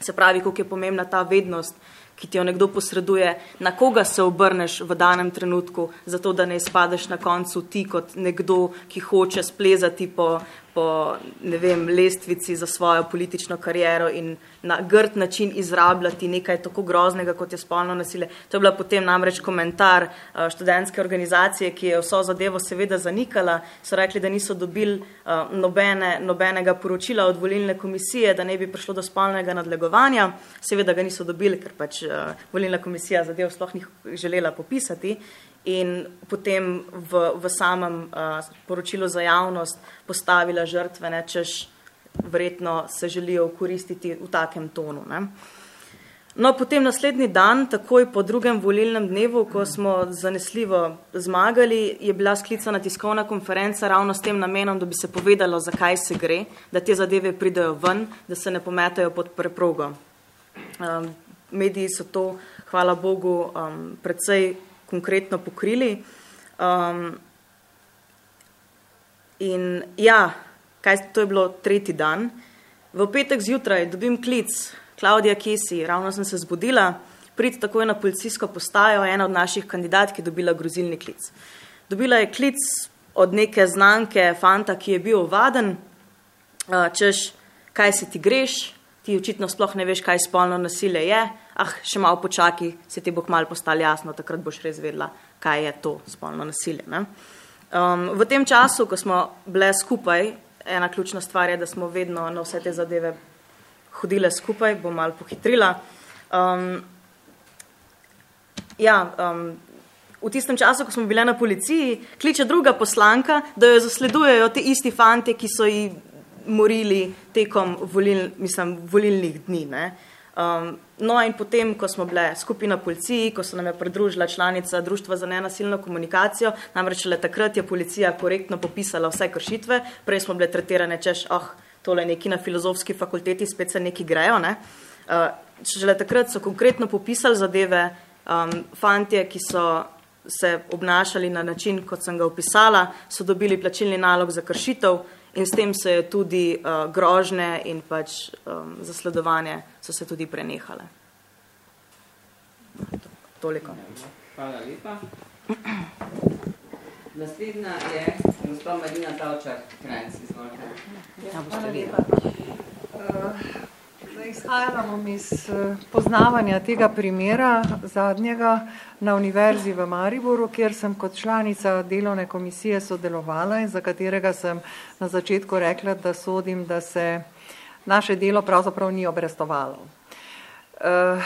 se pravi, koliko je pomembna ta vednost, ki ti jo nekdo posreduje, na koga se obrneš v danem trenutku, zato da ne izpadeš na koncu ti kot nekdo, ki hoče splezati po, po ne vem, lestvici za svojo politično kariero in na grd način izrabljati nekaj tako groznega, kot je spolno nasilje. To je bila potem namreč komentar uh, študentske organizacije, ki je vso zadevo seveda zanikala. So rekli, da niso dobili uh, nobene, nobenega poročila od volilne komisije, da ne bi prišlo do spolnega nadlegovanja. Seveda ga niso dobili, ker pač uh, volilna komisija zadev sploh ni želela popisati in potem v, v samem uh, poročilu za javnost postavila žrtve, ne, češ verjetno se želijo koristiti v takem tonu. Ne. No, potem naslednji dan, takoj po drugem volilnem dnevu, ko smo zanesljivo zmagali, je bila sklicana tiskovna konferenca ravno s tem namenom, da bi se povedalo, zakaj se gre, da te zadeve pridejo ven, da se ne pometajo pod preprogo. Um, mediji so to, hvala Bogu, um, predvsej konkretno pokrili. Um, in ja, kaj, to je bilo tretji dan. V petek zjutraj dobim klic, Klaudija Kesi, ravno sem se zbudila, prid takoj na policijsko postajo, ena od naših kandidatk je dobila grozilni klic. Dobila je klic od neke znanke fanta, ki je bil ovaden, češ, kaj se ti greš, ti očitno sploh ne veš, kaj spolno nasilje je, ah, še malo počaki, se ti bo kmalo postalo jasno, takrat boš res vedela, kaj je to spolno nasilje. Um, v tem času, ko smo bile skupaj, ena ključna stvar je, da smo vedno na vse te zadeve hodile skupaj, bom malo pohitrila. Um, ja, um, v tistem času, ko smo bile na policiji, kliče druga poslanka, da jo zasledujejo ti isti fanti, ki so ji morili tekom volil, mislim, volilnih dni. Ne. Um, no in potem, ko smo bile skupaj na policiji, ko se nam je pridružila članica Društva za nenasilno komunikacijo, namreč le takrat je policija korektno popisala vse kršitve, prej smo bile tretirane, češ, oh, tole neki na filozofski fakulteti spet se neki grejo. Ne. Uh, šele takrat so konkretno popisali zadeve, um, fantje, ki so se obnašali na način, kot sem ga opisala, so dobili plačilni nalog za kršitev, in s tem se je tudi uh, grožne in pač um, zasledovanje so se tudi prenehale. Toliko. Hvala lepa. Naslednja je gospod Marina Tavčar, krajec, izvolite. Ja, hvala lepa. Uh, Izhajala bom iz eh, poznavanja tega primera zadnjega na Univerzi v Mariboru, kjer sem kot članica delovne komisije sodelovala in za katerega sem na začetku rekla, da sodim, da se naše delo pravzaprav ni obrestovalo. Eh,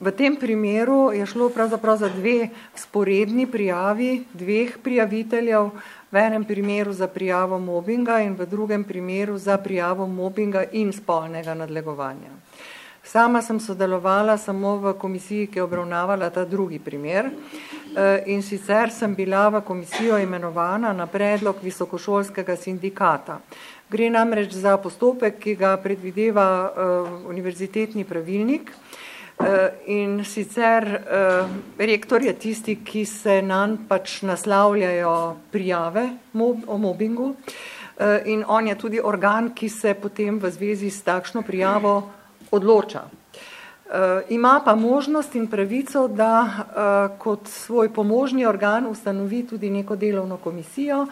v tem primeru je šlo pravzaprav za dve sporedni prijavi dveh prijaviteljev, v enem primeru za prijavo mobinga in v drugem primeru za prijavo mobinga in spolnega nadlegovanja. Sama sem sodelovala samo v komisiji, ki je obravnavala ta drugi primer eh, in sicer sem bila v komisijo imenovana na predlog visokošolskega sindikata. Gre namreč za postopek, ki ga predvideva uh, univerzitetni pravilnik, Eh, in sicer eh, rektor je tisti, ki se nam pač naslavljajo prijave o mobingu eh, in on je tudi organ, ki se potem v zvezi s takšno prijavo odloča. Ima pa možnost in pravico, da kot svoj pomožni organ ustanovi tudi neko delovno komisijo,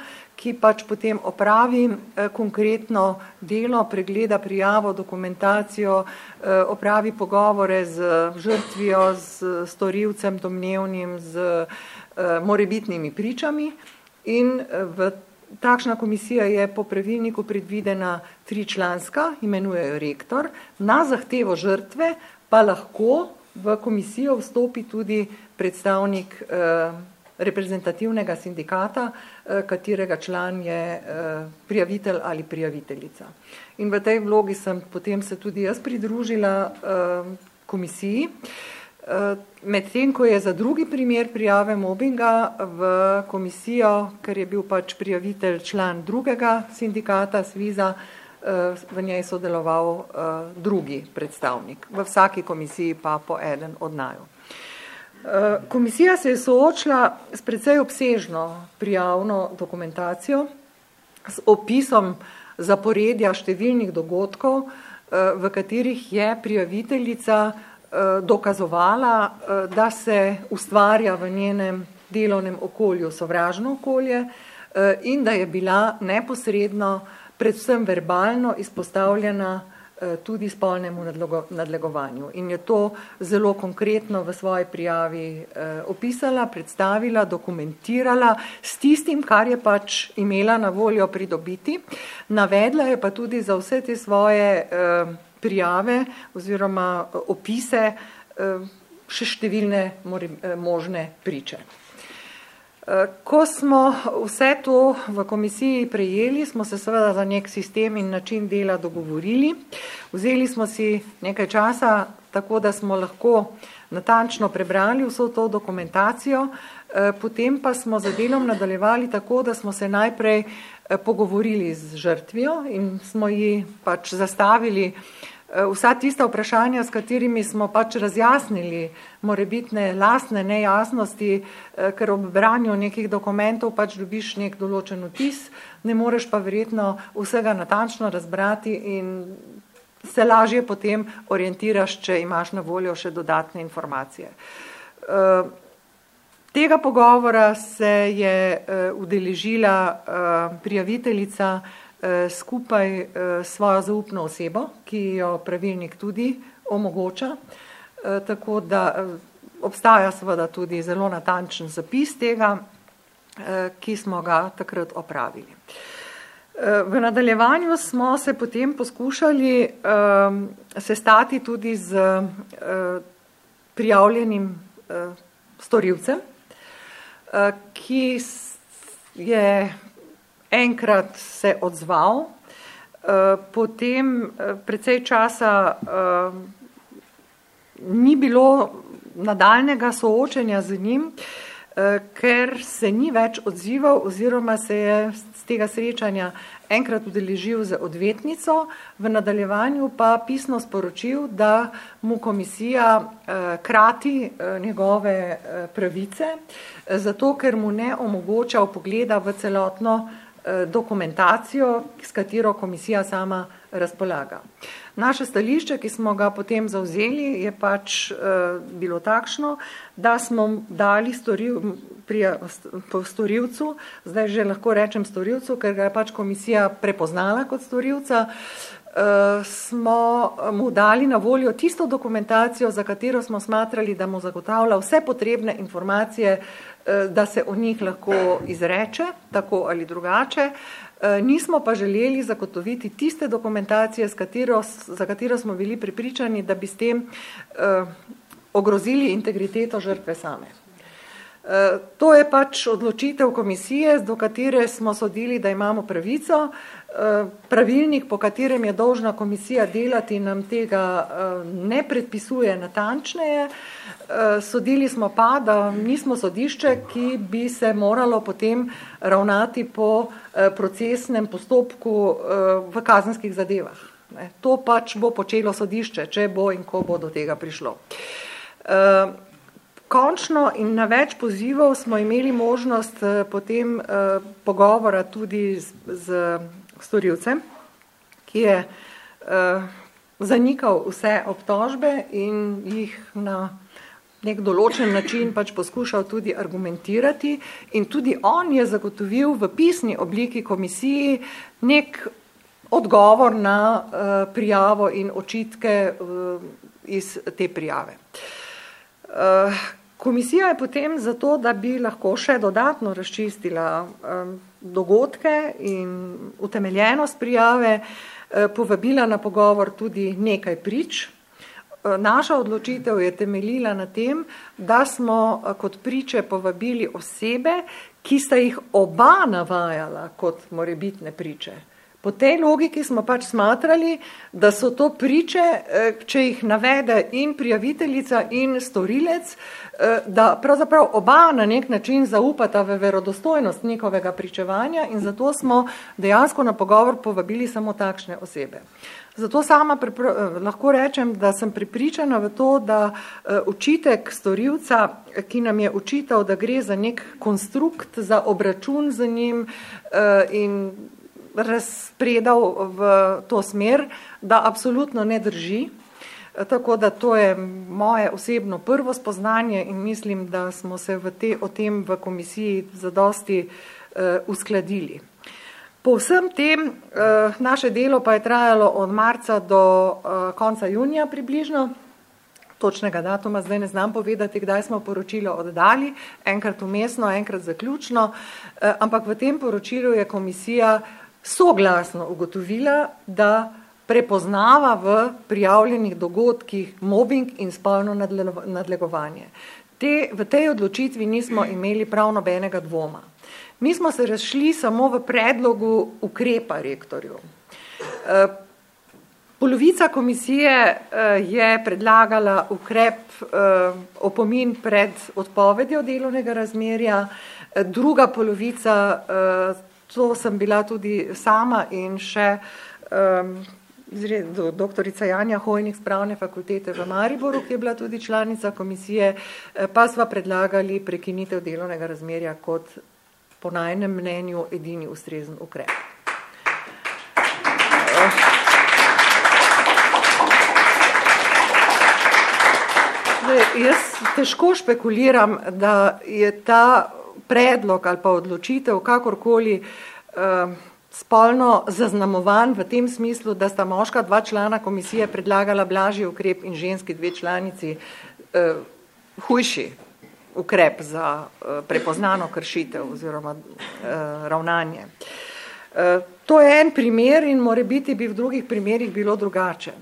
ki pač potem opravi eh, konkretno delo, pregleda prijavo, dokumentacijo, eh, opravi pogovore z žrtvijo, z storilcem domnevnim, z eh, morebitnimi pričami. In v Takšna komisija je po pravilniku predvidena tričlanska, imenujejo rektor, na zahtevo žrtve pa lahko v komisijo vstopi tudi predstavnik eh, reprezentativnega sindikata, eh, katerega član je eh, prijavitelj ali prijaviteljica. In v tej vlogi sem potem se tudi jaz pridružila eh, komisiji. Medtem, ko je za drugi primer prijave mobinga v komisijo, ker je bil pač prijavitelj član drugega sindikata, Sviza, v njej sodeloval drugi predstavnik. V vsaki komisiji pa po eden od naju. Komisija se je soočila s precej obsežno prijavno dokumentacijo, s opisom zaporedja številnih dogodkov, eh, v katerih je prijaviteljica eh, dokazovala, eh, da se ustvarja v njenem delovnem okolju sovražno okolje in da je bila neposredno, predvsem verbalno izpostavljena Eh, tudi spolnemu nadlegovanju. In je to zelo konkretno v svoji prijavi eh, opisala, predstavila, dokumentirala s tistim, kar je pač imela na voljo pridobiti. Navedla je pa tudi za vse te svoje eh, prijave oziroma opise še številne možne priče. Ko smo vse to v komisiji prejeli, smo se seveda za nek sistem in način dela dogovorili. Vzeli smo si nekaj časa, tako da smo lahko natančno prebrali vso to dokumentacijo, eh, potem pa smo za delom nadaljevali tako, da smo se najprej eh, pogovorili z žrtvijo in smo ji pač zastavili vsa tista vprašanja, s katerimi smo pač razjasnili morebitne lastne nejasnosti, ker ob branju nekih dokumentov pač dobiš nek določen vtis, ne moreš pa verjetno vsega natančno razbrati in se lažje potem orientiraš, če imaš na voljo še dodatne informacije. Tega pogovora se je udeležila prijaviteljica Eh, skupaj eh, svojo zaupno osebo, ki jo pravilnik tudi omogoča, eh, tako da obstaja seveda tudi zelo natančen zapis tega, ki smo ga takrat opravili. V nadaljevanju smo se potem poskušali sestati tudi z prijavljenim storilcem, ki je enkrat se odzval, eh, potem eh, precej časa eh, ni bilo nadaljnega soočenja z njim, ker se ni več odzival oziroma se je z tega srečanja enkrat udeležil z odvetnico, v nadaljevanju pa pisno sporočil, da mu komisija krati njegove pravice, zato ker mu ne omogoča pogleda v celotno dokumentacijo, s katero komisija sama razpolaga. Naše stališče, ki smo ga potem zauzeli, je pač eh, bilo takšno, da smo dali storil, pri storilcu, zdaj že lahko rečem storilcu, ker ga je pač komisija prepoznala kot storilca, eh, smo mu dali na voljo tisto dokumentacijo, za katero smo smatrali, da mu zagotavlja vse potrebne informacije, Eh, da se o njih lahko izreče, tako ali drugače. Eh, nismo pa želeli zagotoviti tiste dokumentacije, katero, za katero smo bili pripričani, da bi s tem eh, ogrozili integriteto žrtve same. To je pač odločitev komisije, do katere smo sodili, da imamo pravico. Pravilnik, po katerem je dolžna komisija delati, nam tega ne predpisuje natančneje. Sodili smo pa, da nismo sodišče, ki bi se moralo potem ravnati po procesnem postopku v kazenskih zadevah. To pač bo počelo sodišče, če bo in ko bo do tega prišlo. Končno in na več pozivov smo imeli možnost eh, potem eh, pogovora tudi z, z storilcem, ki je eh, zanikal vse obtožbe in jih na nek določen način pač poskušal tudi argumentirati in tudi on je zagotovil v pisni obliki komisiji nek odgovor na prijavo in očitke iz te prijave. Komisija je potem zato, da bi lahko še dodatno razčistila dogodke in utemeljenost prijave, uh, povabila na pogovor tudi nekaj prič. Uh, naša odločitev je temeljila na tem, da smo uh, kot priče povabili osebe, ki sta jih oba navajala kot morebitne priče. Po tej logiki smo pač smatrali, da so to priče, če jih navede in prijaviteljica in storilec, Eh, da pravzaprav oba na nek način zaupata v verodostojnost njihovega pričevanja in zato smo dejansko na pogovor povabili samo takšne osebe. Zato sama eh, lahko rečem, da sem pripričana v to, da učitek eh, storilca, ki nam je učital, da gre za nek konstrukt, za obračun z njim in razpredal v to smer, da absolutno ne drži, Tako da to je moje osebno prvo spoznanje in mislim, da smo se v te, o tem v komisiji zadosti uh, uskladili. Po vsem tem uh, naše delo pa je trajalo od marca do uh, konca junija približno. Točnega datuma zdaj ne znam povedati, kdaj smo poročilo oddali, enkrat umestno, enkrat zaključno, ampak v tem poročilu je komisija soglasno ugotovila, da prepoznava v prijavljenih dogodkih mobbing in spolno nadlegovanje. Te, v tej odločitvi nismo imeli prav nobenega dvoma. Mi smo se razšli samo v predlogu ukrepa rektorju. E, polovica komisije e, je predlagala ukrep e, opomin pred odpovedjo delovnega razmerja, druga polovica, to sem bila tudi sama in še doktorica Janja Hojnik z pravne fakultete v Mariboru, ki je bila tudi članica komisije, eh, pa sva predlagali prekinitev delovnega razmerja kot po najnem mnenju edini ustrezen ukrep. Zdaj, jaz težko špekuliram, da je ta predlog ali pa odločitev kakorkoli uh, spolno zaznamovan v tem smislu, da sta moška dva člana komisije predlagala blažji ukrep in ženski dve članici uh, hujši ukrep za uh, prepoznano kršitev oziroma uh, ravnanje. Uh, to je en primer in more biti bi v drugih primerih bilo drugače.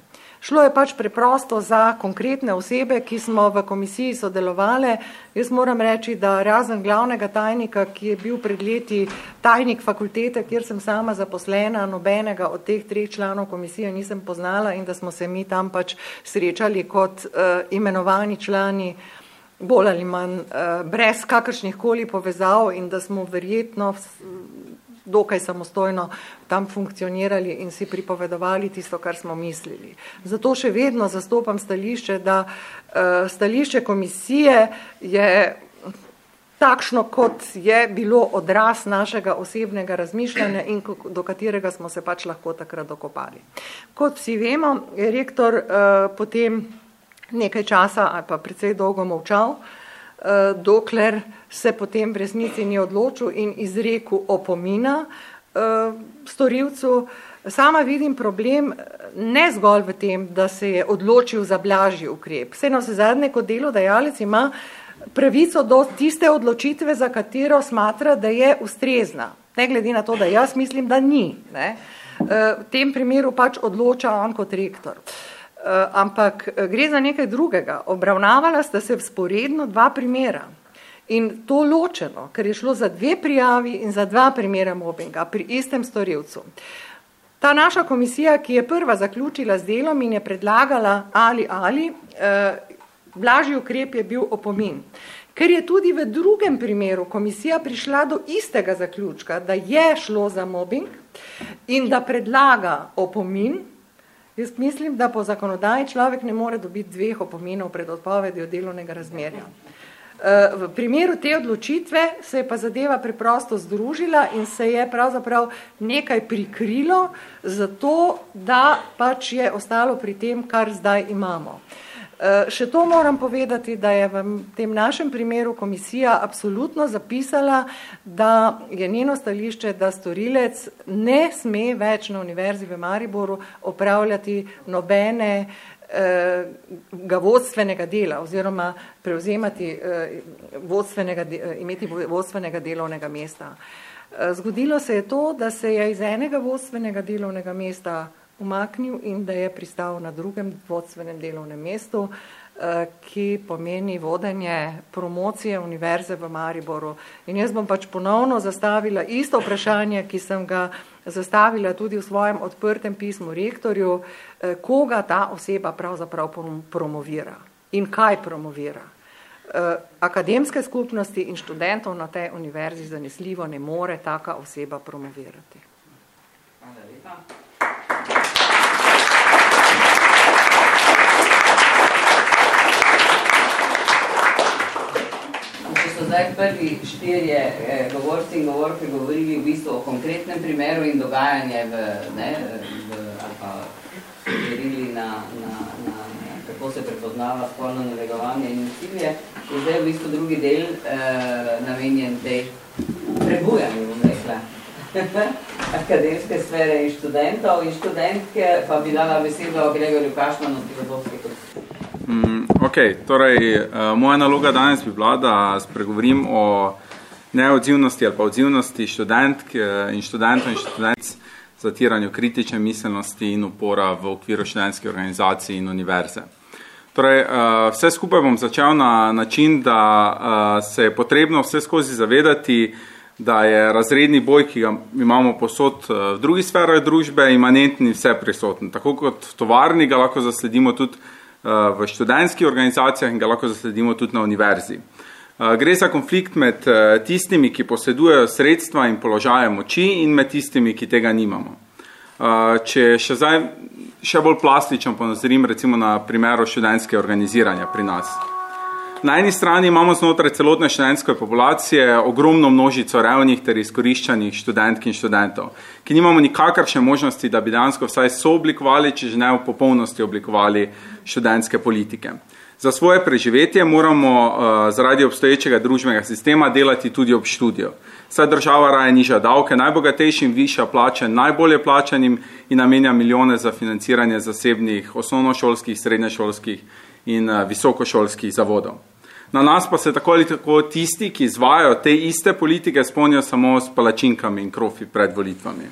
Šlo je pač preprosto za konkretne osebe, ki smo v komisiji sodelovali. Jaz moram reči, da razen glavnega tajnika, ki je bil pred leti tajnik fakultete, kjer sem sama zaposlena, nobenega od teh treh članov komisije nisem poznala in da smo se mi tam pač srečali kot uh, imenovani člani bolj ali manj uh, brez kakršnih koli povezav in da smo verjetno dokaj samostojno tam funkcionirali in si pripovedovali tisto, kar smo mislili. Zato še vedno zastopam stališče, da uh, stališče komisije je takšno, kot je bilo odraz našega osebnega razmišljanja in do katerega smo se pač lahko takrat dokopali. Kot vsi vemo, je rektor uh, potem nekaj časa ali pa precej dolgo molčal, uh, dokler uh, se potem v resnici ni odločil in izrekel opomina uh, storilcu. Sama vidim problem ne zgolj v tem, da se je odločil za blažji ukrep. Vse na vse zadnje, kot delodajalec ima pravico do tiste odločitve, za katero smatra, da je ustrezna. Ne glede na to, da jaz mislim, da ni. Ne. V tem primeru pač odloča on kot rektor. Ampak gre za nekaj drugega. Obravnavala sta se vzporedno dva primera. In to ločeno, ker je šlo za dve prijavi in za dva primera mobbinga pri istem storilcu. Ta naša komisija, ki je prva zaključila z delom in je predlagala ali ali, eh, blažji ukrep je bil opomin. Ker je tudi v drugem primeru komisija prišla do istega zaključka, da je šlo za mobbing in da predlaga opomin, jaz mislim, da po zakonodaji človek ne more dobiti dveh opominov pred odpovedjo delovnega razmerja. Eh, v primeru te odločitve se je pa zadeva preprosto združila in se je pravzaprav nekaj prikrilo zato, da pač je ostalo pri tem, kar zdaj imamo. Eh, še to moram povedati, da je v tem našem primeru komisija absolutno zapisala, da je njeno stališče, da storilec ne sme več na univerzi v Mariboru opravljati nobene eh, ga vodstvenega dela oziroma prevzemati eh, vodstvenega, imeti vodstvenega delovnega mesta. Zgodilo se je to, da se je iz enega vodstvenega delovnega mesta umaknil in da je pristal na drugem vodstvenem delovnem mestu, eh, ki pomeni vodenje promocije univerze v Mariboru. In jaz bom pač ponovno zastavila isto vprašanje, ki sem ga zastavila tudi v svojem odprtem pismu rektorju, eh, koga ta oseba pravzaprav promovira in kaj promovira. Eh, akademske skupnosti in študentov na tej univerzi zanesljivo ne more taka oseba promovirati. Hvala lepa. So zdaj prvi štirje eh, govorci in govorke govorili v bistvu o konkretnem primeru in dogajanje v, ne, v, ali pa govorili na, na, na, kako se prepoznava spolno nalegovanje in nasilje, je zdaj v bistvu drugi del eh, namenjen tej prebujanju, bom rekla, [laughs] akademske sfere in študentov. In študentke, pa bi dala besedo Gregorju Kašmanu, filozofski Mm, ok, torej, uh, moja naloga danes bi bila, da spregovorim o neodzivnosti ali pa odzivnosti študentk uh, in študentov in študentic zatiranju kritične miselnosti in upora v okviru študentske organizacije in univerze. Torej, uh, vse skupaj bom začel na način, da uh, se je potrebno vse skozi zavedati, da je razredni boj, ki ga imamo posod v drugi sferi družbe, imanentni vse prisoten. Tako kot v tovarni ga lahko zasledimo tudi Eh, v študentskih organizacijah in ga lahko zasledimo tudi na univerzi. Eh, gre za konflikt med eh, tistimi, ki posedujejo sredstva in položaje moči in med tistimi, ki tega nimamo. Če še zdaj še bolj plastično ponazorim recimo na primeru študentske organiziranja pri nas. Na eni strani imamo znotraj celotne študentske populacije ogromno množico revnih ter izkoriščanih študentk in študentov, ki nimamo nikakršne možnosti, da bi dejansko vsaj sooblikovali, če že ne v popolnosti oblikovali študentske politike. Za svoje preživetje moramo uh, zaradi obstoječega družbenega sistema delati tudi ob študiju. Saj država raje niža davke najbogatejšim, viša plače najbolje plačanim in namenja milijone za financiranje zasebnih osnovnošolskih, srednješolskih in uh, visokošolskih zavodov. Na nas pa se tako ali tako tisti, ki izvajajo te iste politike, spomnijo samo s palačinkami in krofi pred volitvami.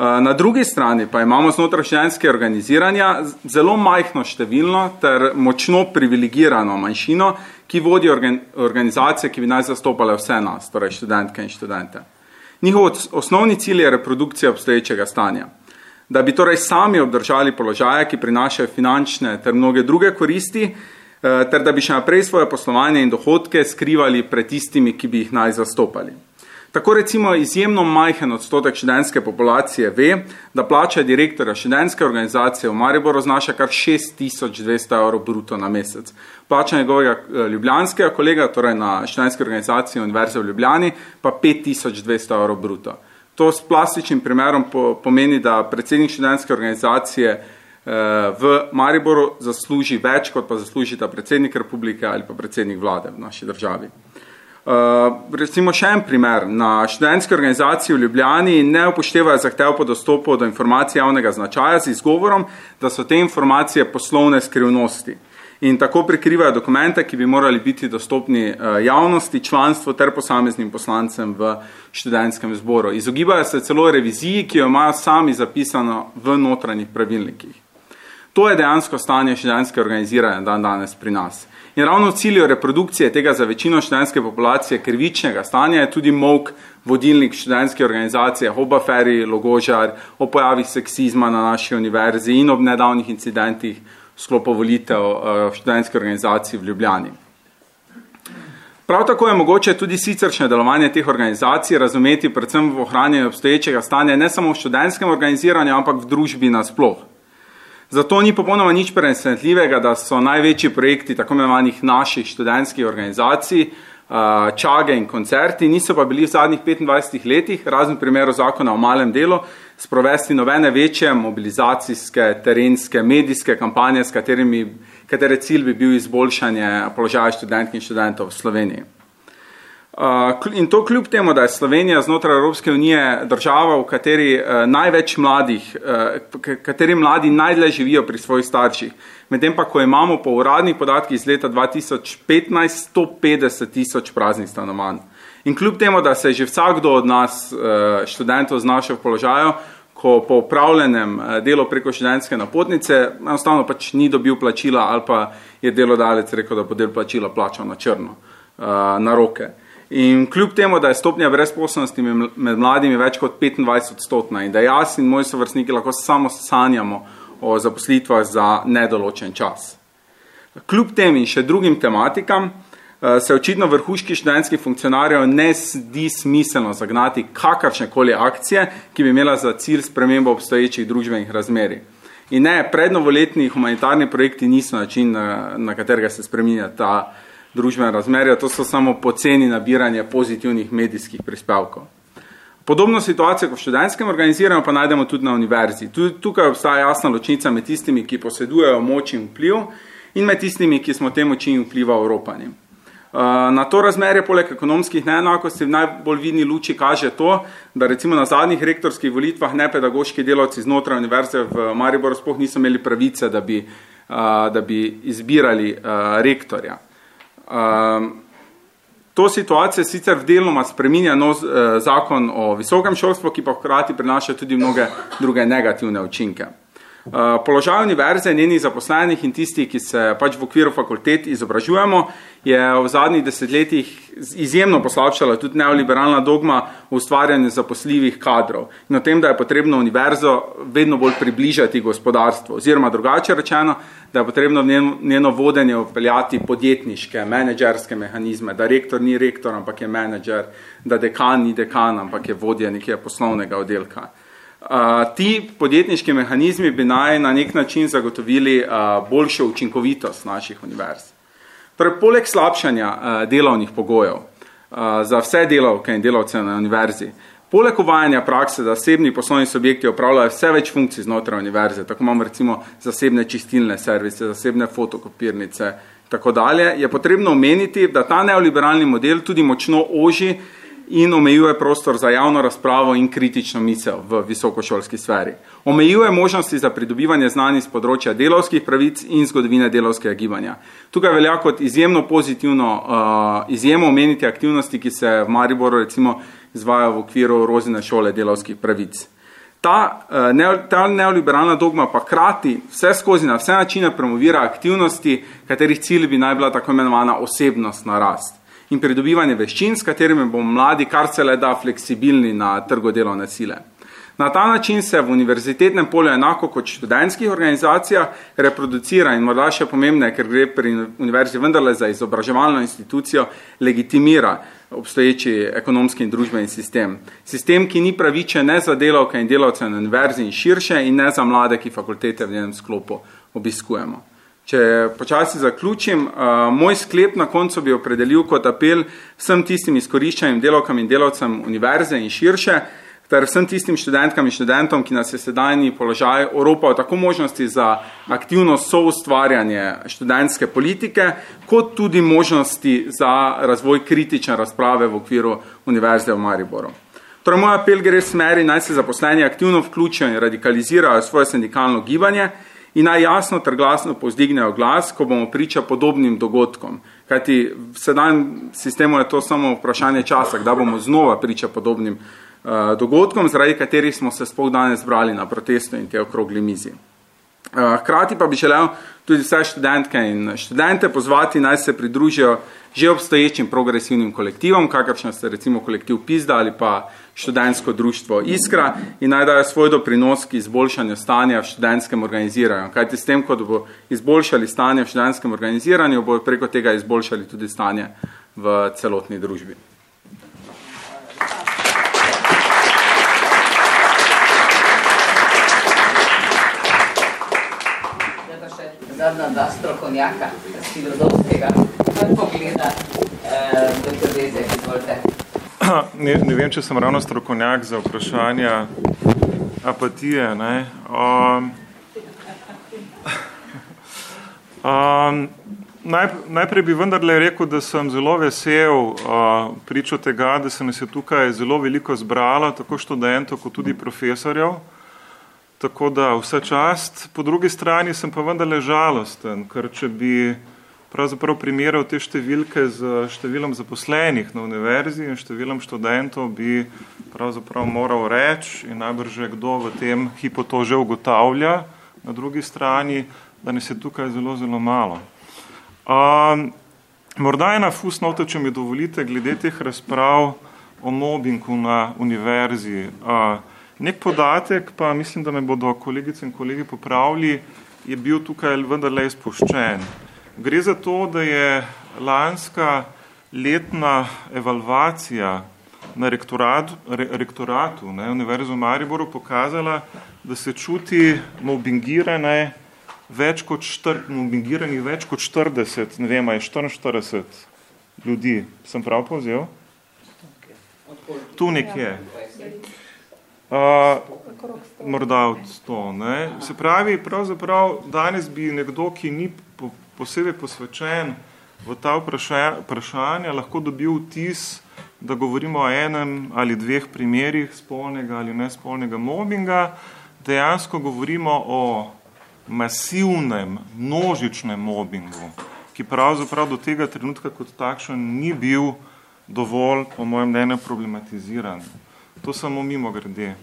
Eh, na drugi strani pa imamo znotraj ženske organiziranja zelo majhno številno ter močno privilegirano manjšino, ki vodi organizacije, ki bi naj zastopale vse nas, torej študentke in študente. Njihov osnovni cilj je reprodukcija obstoječega stanja. Da bi torej sami obdržali položaje, ki prinašajo finančne ter mnoge druge koristi, Eh, ter da bi še naprej svoje poslovanje in dohodke skrivali pred tistimi, ki bi jih naj zastopali. Tako recimo izjemno majhen odstotek študentske populacije ve, da plača direktorja študentske organizacije v Mariboru znaša kar 6200 evrov bruto na mesec. Plača njegovega eh, ljubljanskega kolega, torej na študentske organizacije Univerze v Ljubljani, pa 5200 evrov bruto. To s plastičnim primerom pomeni, da predsednik študentske organizacije Eh, v Mariboru zasluži več, kot pa zaslužita predsednik republike ali pa predsednik vlade v naši državi. Uh, recimo še en primer. Na študentski organizaciji v Ljubljani ne upoštevajo zahtev po dostopu do informacij javnega značaja z izgovorom, da so te informacije poslovne skrivnosti in tako prikrivajo dokumente, ki bi morali biti dostopni uh, javnosti, članstvu ter posameznim poslancem v študentskem zboru. Izogibajo se celo reviziji, ki jo imajo sami zapisano v notranjih pravilnikih. To je dejansko stanje študentske organiziranja dan danes pri nas. In ravno v cilju reprodukcije tega za večino študentske populacije krivičnega stanja je tudi mok vodilnik študentske organizacije Hoba Ferry, Logožar, o pojavih seksizma na naši univerzi in ob nedavnih incidentih sklopo volitev eh, v študentske organizacije v Ljubljani. Prav tako je mogoče tudi siceršnje delovanje teh organizacij razumeti predvsem v ohranjanju obstoječega stanja ne samo v študentskem organiziranju, ampak v družbi nasploh. Zato ni popolnoma nič prenesletljivega, da so največji projekti tako imenovanih naših študentskih organizacij, čage in koncerti, niso pa bili v zadnjih 25 letih, razen primeru zakona o malem delu, sprovesti novene večje mobilizacijske, terenske, medijske kampanje, s katerimi, katere cilj bi bil izboljšanje položaja študentk in študentov v Sloveniji. In to kljub temu, da je Slovenija znotraj Evropske unije država, v kateri uh, največ mladih, uh, kateri mladi najdlje živijo pri svojih starših. Medtem pa, ko imamo po uradnih podatkih iz leta 2015 150 tisoč praznih stanovanj. In kljub temu, da se je že vsakdo od nas, uh, študentov, znašel v položaju, ko po upravljenem delu preko študentske napotnice enostavno pač ni dobil plačila ali pa je delodalec rekel, da bo del plačila plačal na črno, na roke. In kljub temu, da je stopnja brezposobnosti med mladimi več kot 25 odstotna in da jaz in moji sovrstniki lahko samo sanjamo o zaposlitvah za nedoločen čas. Kljub tem in še drugim tematikam eh, se očitno vrhuški študentskih funkcionarjev ne zdi smiselno zagnati kakršne koli akcije, ki bi imela za cilj spremembo obstoječih družbenih razmeri. In ne, prednovoletni humanitarni projekti niso način, na, na katerega se spreminja ta družbena razmerja, to so samo poceni nabiranje pozitivnih medijskih prispevkov. Podobno situacijo kot v študentskem organiziranju pa najdemo tudi na univerzi. Tudi tukaj obstaja jasna ločnica med tistimi, ki posedujejo moč in vpliv in med tistimi, ki smo te moči in vpliva Evropani. Uh, na to razmerje poleg ekonomskih neenakosti v najbolj vidni luči kaže to, da recimo na zadnjih rektorskih volitvah nepedagoški delavci znotraj univerze v Mariboru sploh niso imeli pravice, da bi, uh, da bi izbirali uh, rektorja. Um, to situacijo sicer v deloma spreminja nov uh, zakon o visokem šolstvu, ki pa hkrati prinaša tudi mnoge druge negativne učinke. Uh, položaj univerze, njenih zaposlenih in tistih, ki se pač v okviru fakultet izobražujemo, je v zadnjih desetletjih izjemno poslabšala tudi neoliberalna dogma o ustvarjanju zaposljivih kadrov in o tem, da je potrebno univerzo vedno bolj približati gospodarstvo, oziroma drugače rečeno, da je potrebno njeno, njeno vodenje upeljati podjetniške, menedžerske mehanizme, da rektor ni rektor, ampak je menedžer, da dekan ni dekan, ampak je vodja nekega poslovnega oddelka. Ti podjetniški mehanizmi bi naj na nek način zagotovili boljšo učinkovitost naših univerz. Torej, poleg slabšanja delovnih pogojev za vse delavke in delavce na univerzi, poleg uvajanja prakse, da zasebni poslovni subjekti opravljajo vse več funkcij znotraj univerze, tako imamo recimo zasebne čistilne servise, zasebne fotokopirnice, tako dalje, je potrebno omeniti, da ta neoliberalni model tudi močno oži in omejuje prostor za javno razpravo in kritično misel v visokošolski sferi. Omejuje možnosti za pridobivanje znanj iz področja delovskih pravic in zgodovine delovskega gibanja. Tukaj velja kot izjemno pozitivno uh, izjemo omeniti aktivnosti, ki se v Mariboru recimo izvajajo v okviru rozine šole delovskih pravic. Ta, uh, ne, ta neoliberalna dogma pa krati vse skozi na vse načine promovira aktivnosti, katerih cilj bi naj bila tako imenovana osebnostna rast in pridobivanje veščin, s katerimi bomo mladi kar se le da fleksibilni na trgo delovne sile. Na ta način se v univerzitetnem polju enako kot študentskih organizacijah reproducira in morda še pomembne, ker gre pri univerzi vendarle za izobraževalno institucijo, legitimira obstoječi ekonomski in družbeni sistem. Sistem, ki ni pravičen ne za delavke in delavce na univerzi in širše in ne za mlade, ki fakultete v njenem sklopu obiskujemo. Če počasi zaključim, uh, moj sklep na koncu bi opredelil kot apel vsem tistim izkoriščanim delovkam in delavcem univerze in širše, ter vsem tistim študentkam in študentom, ki nas je sedajni položaj oropal tako možnosti za aktivno soustvarjanje študentske politike, kot tudi možnosti za razvoj kritične razprave v okviru Univerze v Mariboru. Torej, moj apel gre v smeri, naj se zaposleni aktivno vključijo in radikalizirajo svoje sindikalno gibanje, in naj jasno ter glasno povzdignejo glas, ko bomo priča podobnim dogodkom. Kajti v sedanjem sistemu je to samo vprašanje časa, da bomo znova priča podobnim uh, dogodkom, zaradi katerih smo se spol danes zbrali na protestu in te okrogli mizi. Uh, hkrati pa bi želel tudi vse študentke in študente pozvati, naj se pridružijo že obstoječim progresivnim kolektivom, kakršno ste recimo kolektiv PISDA ali pa študentsko društvo Iskra in naj dajo svoj doprinos k izboljšanju stanja v študentskem organiziranju. Kajti s tem, ko bo izboljšali stanje v študentskem organiziranju, bo preko tega izboljšali tudi stanje v celotni družbi. Zadnja dva strokovnjaka filozofskega pogleda, eh, dr. Vezek, izvolite. [coughs] ne, ne vem, če sem ravno strokovnjak za vprašanja apatije. Ne? Um, um, [coughs] naj, najprej bi vendarle rekel, da sem zelo vesel uh, pričo tega, da se nas je tukaj zelo veliko zbralo, tako študentov, kot tudi profesorjev. Tako da vse čast. Po drugi strani sem pa vendarle žalosten, ker če bi pravzaprav primerjal te številke z številom zaposlenih na univerzi in številom študentov, bi pravzaprav moral reči in najbrž že kdo v tem hipo to že ugotavlja, na drugi strani, da nas je tukaj zelo, zelo malo. Um, morda ena fusnota, če mi dovolite, glede teh razprav o mobinku na univerzi. Uh, nek podatek, pa mislim, da me bodo kolegice in kolegi popravili, je bil tukaj vendarle izpuščen. Gre za to, da je lanska letna evalvacija na rektoratu, re, rektoratu ne, Univerzo v Mariboru pokazala, da se čuti mobbingirane več kot štr, mobbingirani več kot 40, ne vem, je 44 ljudi. Sem prav povzel? Tu nekje. Uh, morda od to. Ne? Se pravi, pravzaprav danes bi nekdo, ki ni posebej posvečen v ta vprašanja, lahko dobil vtis, da govorimo o enem ali dveh primerih spolnega ali nespolnega mobbinga, dejansko govorimo o masivnem, množičnem mobbingu, ki pravzaprav do tega trenutka kot takšen ni bil dovolj, po mojem mnenju, problematiziran. To samo mimo grede.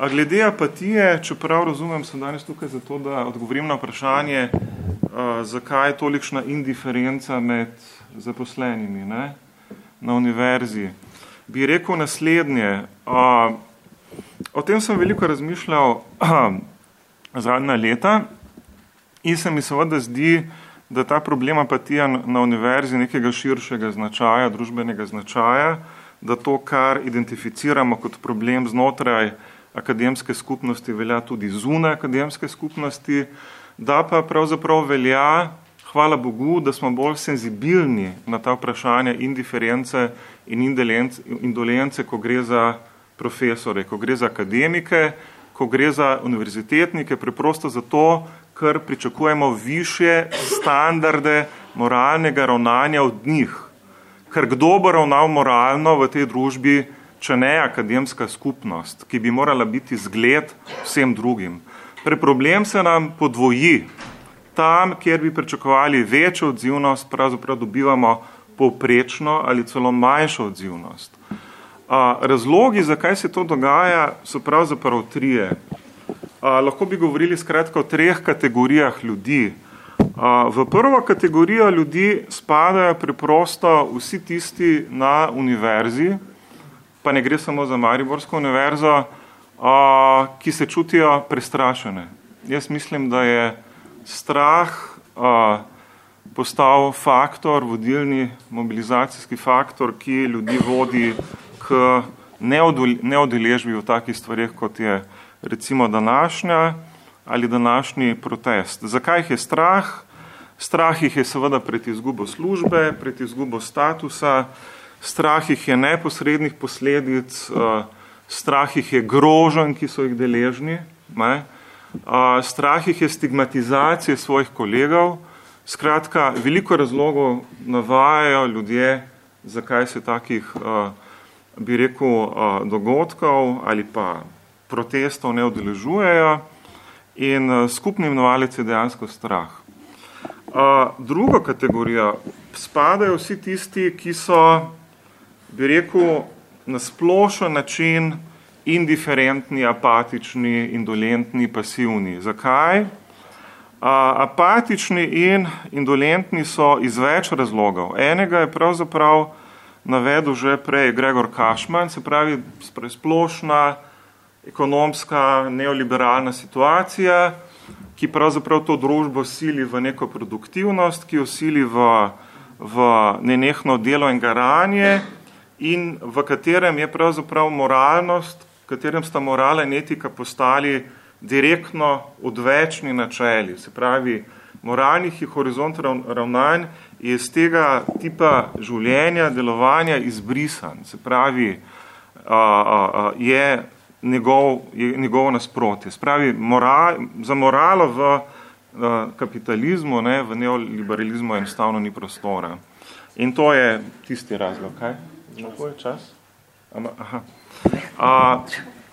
A glede apatije, čeprav razumem, sem danes tukaj zato, da odgovorim na vprašanje, uh, zakaj je tolikšna indiferenca med zaposlenimi ne, na univerzi. Bi rekel naslednje. Uh, o tem sem veliko razmišljal uh, [clears throat] zadnja leta in se mi seveda zdi, da ta problem apatija na univerzi nekega širšega značaja, družbenega značaja, da to, kar identificiramo kot problem znotraj akademske skupnosti, velja tudi zunaj akademske skupnosti, da pa pravzaprav velja, hvala Bogu, da smo bolj senzibilni na ta vprašanja indiference in indolence, ko gre za profesore, ko gre za akademike, ko gre za univerzitetnike, preprosto zato, ker pričakujemo više standarde moralnega ravnanja od njih. Ker kdo bo ravnal moralno v tej družbi, če ne akademska skupnost, ki bi morala biti zgled vsem drugim. Pre problem se nam podvoji. Tam, kjer bi pričakovali večjo odzivnost, pravzaprav dobivamo povprečno ali celo manjšo odzivnost. Razlogi, zakaj se to dogaja, so pravzaprav trije. Lahko bi govorili skratka o treh kategorijah ljudi. V prvo kategorijo ljudi spadajo preprosto vsi tisti na univerzi, pa ne gre samo za Mariborsko univerzo, ki se čutijo prestrašene. Jaz mislim, da je strah postal faktor, vodilni mobilizacijski faktor, ki ljudi vodi k neodeležbi v takih stvarih, kot je recimo današnja ali današnji protest. Zakaj jih je strah? Strah jih je seveda pred izgubo službe, pred izgubo statusa, strah jih je neposrednih posledic, strah jih je grožen, ki so jih deležni, ne? strah jih je stigmatizacije svojih kolegov, skratka, veliko razlogov navajajo ljudje, zakaj se takih bi rekel, dogodkov ali pa protestov ne odeležujejo in skupni imenovalec je dejansko strah. Druga kategorija spadajo vsi tisti, ki so, bi rekel, na splošen način indiferentni, apatični, indolentni, pasivni. Zakaj? Apatični in indolentni so iz več razlogov. Enega je pravzaprav navedel že prej Gregor Kašman, se pravi splošna ekonomska neoliberalna situacija, ki pravzaprav to družbo sili v neko produktivnost, ki jo sili v, v nenehno delo in garanje in v katerem je pravzaprav moralnost, v katerem sta morala in etika postali direktno odvečni načeli. Se pravi, moralnih horizont ravnanj je iz tega tipa življenja, delovanja izbrisan. Se pravi, a, a, a, je njegov, je njegov nasprotje. Se pravi, mora, za moralo v a, kapitalizmu, ne, v neoliberalizmu enostavno ni prostora. In to je tisti razlog. Kaj? Lahko je čas? Ama, aha. A,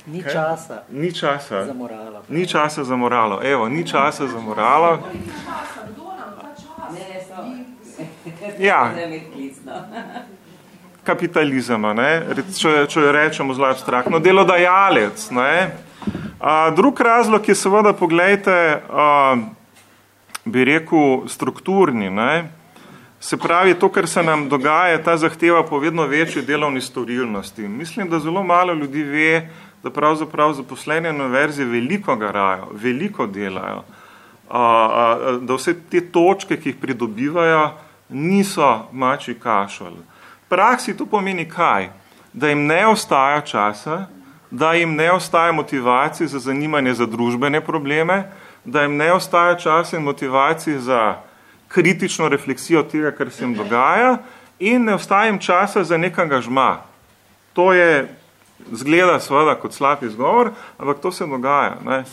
Ni časa. Ni časa. Za moralo. Ni časa za moralo. Evo, ni časa za moralo. [laughs] Ja. [laughs] Kapitalizem, ne? Če, če jo rečemo zelo abstraktno. Delodajalec. Ne? A, drug razlog je seveda, pogledajte, a, bi rekel, strukturni. Ne? Se pravi, to, kar se nam dogaja, ta zahteva po vedno večji delovni storilnosti. Mislim, da zelo malo ljudi ve, da pravzaprav zaposleni na verzi veliko garajo, veliko delajo, a, a, da vse te točke, ki jih pridobivajo, niso mači kašelj. Praksi to pomeni kaj? Da jim ne ostaja časa, da jim ne ostaja motivacije za zanimanje za družbene probleme, da jim ne ostaja časa in motivacije za kritično refleksijo tega, kar se jim dogaja in ne ostaja jim časa za nek angažma. To je zgleda seveda kot slab izgovor, ampak to se dogaja. Ne.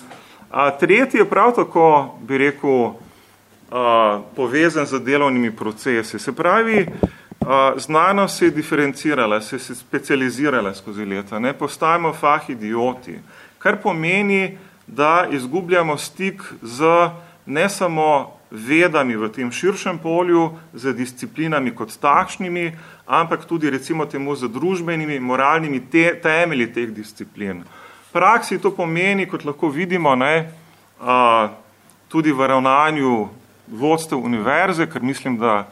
A tretji je prav tako, bi rekel, a, povezan z delovnimi procesi. Se pravi, a, znanost se je diferencirala, se je specializirala skozi leta. Ne. Postajamo fah idioti, kar pomeni, da izgubljamo stik z ne samo vedami v tem širšem polju, z disciplinami kot takšnimi, ampak tudi recimo temu z družbenimi, moralnimi te, temelji teh disciplin. Praksi to pomeni, kot lahko vidimo, ne, a, tudi v ravnanju vodstev univerze, ker mislim, da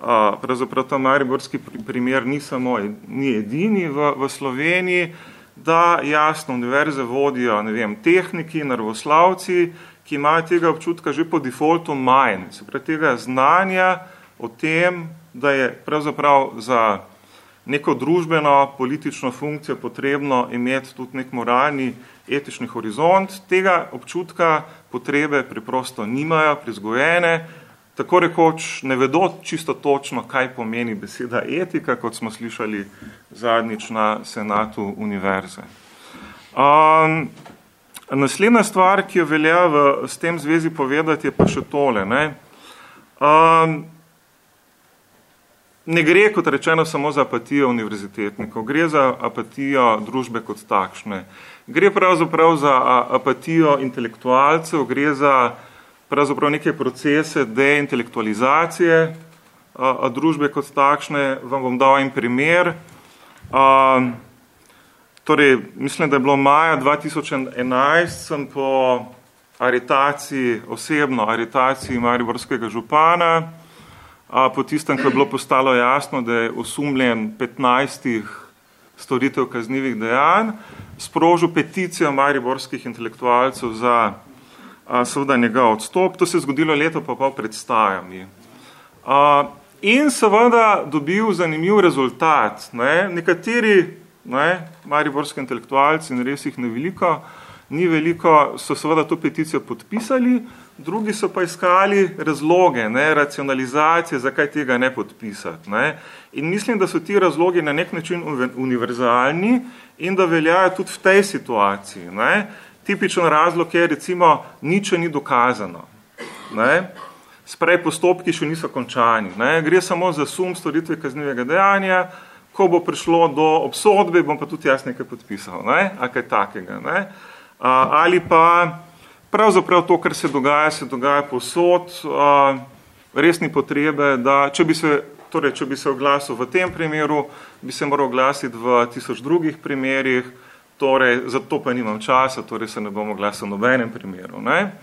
a, pravzaprav ta mariborski primer ni samo ni edini v, v Sloveniji, da jasno univerze vodijo ne vem, tehniki, narvoslavci, ki imajo tega občutka že po defaultu manj, se pravi tega znanja o tem, da je pravzaprav za neko družbeno, politično funkcijo potrebno imeti tudi nek moralni, etični horizont. Tega občutka potrebe preprosto nimajo, prizgojene, tako rekoč ne vedo čisto točno, kaj pomeni beseda etika, kot smo slišali zadnjič na senatu univerze. Um, naslednja stvar, ki jo velja v, s tem zvezi povedati, je pa še tole. Ne? Um, ne gre, kot rečeno, samo za apatijo univerzitetnikov, gre za apatijo družbe kot takšne. Gre pravzaprav za apatijo intelektualcev, gre za pravzaprav neke procese deintelektualizacije a, a družbe kot takšne. Vam bom dal en primer. A, torej, mislim, da je bilo maja 2011, sem po aretaciji, osebno aretaciji Mariborskega župana, a, po tistem, ko je bilo postalo jasno, da je osumljen 15 storitev kaznivih dejanj, sprožil peticijo mariborskih intelektualcev za seveda njegov odstop. To se je zgodilo leto pa pol pred stajami. In seveda dobil zanimiv rezultat. Ne? Nekateri ne, mariborski intelektualci, in res jih ne veliko, ni veliko, so seveda to peticijo podpisali, drugi so pa iskali razloge, ne, racionalizacije, zakaj tega ne podpisati. Ne. In mislim, da so ti razlogi na nek način univerzalni in da veljajo tudi v tej situaciji. Ne. Tipičen razlog je, recimo, nič ni dokazano. Ne? Sprej postopki še niso končani. Ne? Gre samo za sum storitve kaznivega dejanja, ko bo prišlo do obsodbe, bom pa tudi jaz nekaj podpisal. Ne? A kaj takega. Ne? A, ali pa pravzaprav to, kar se dogaja, se dogaja posod, a, res ni potrebe, da če bi se Torej, če bi se oglasil v tem primeru, bi se moral oglasiti v tisoč drugih primerih, torej, zato pa nimam časa, torej se ne bomo glasili v nobenem primeru. Ne?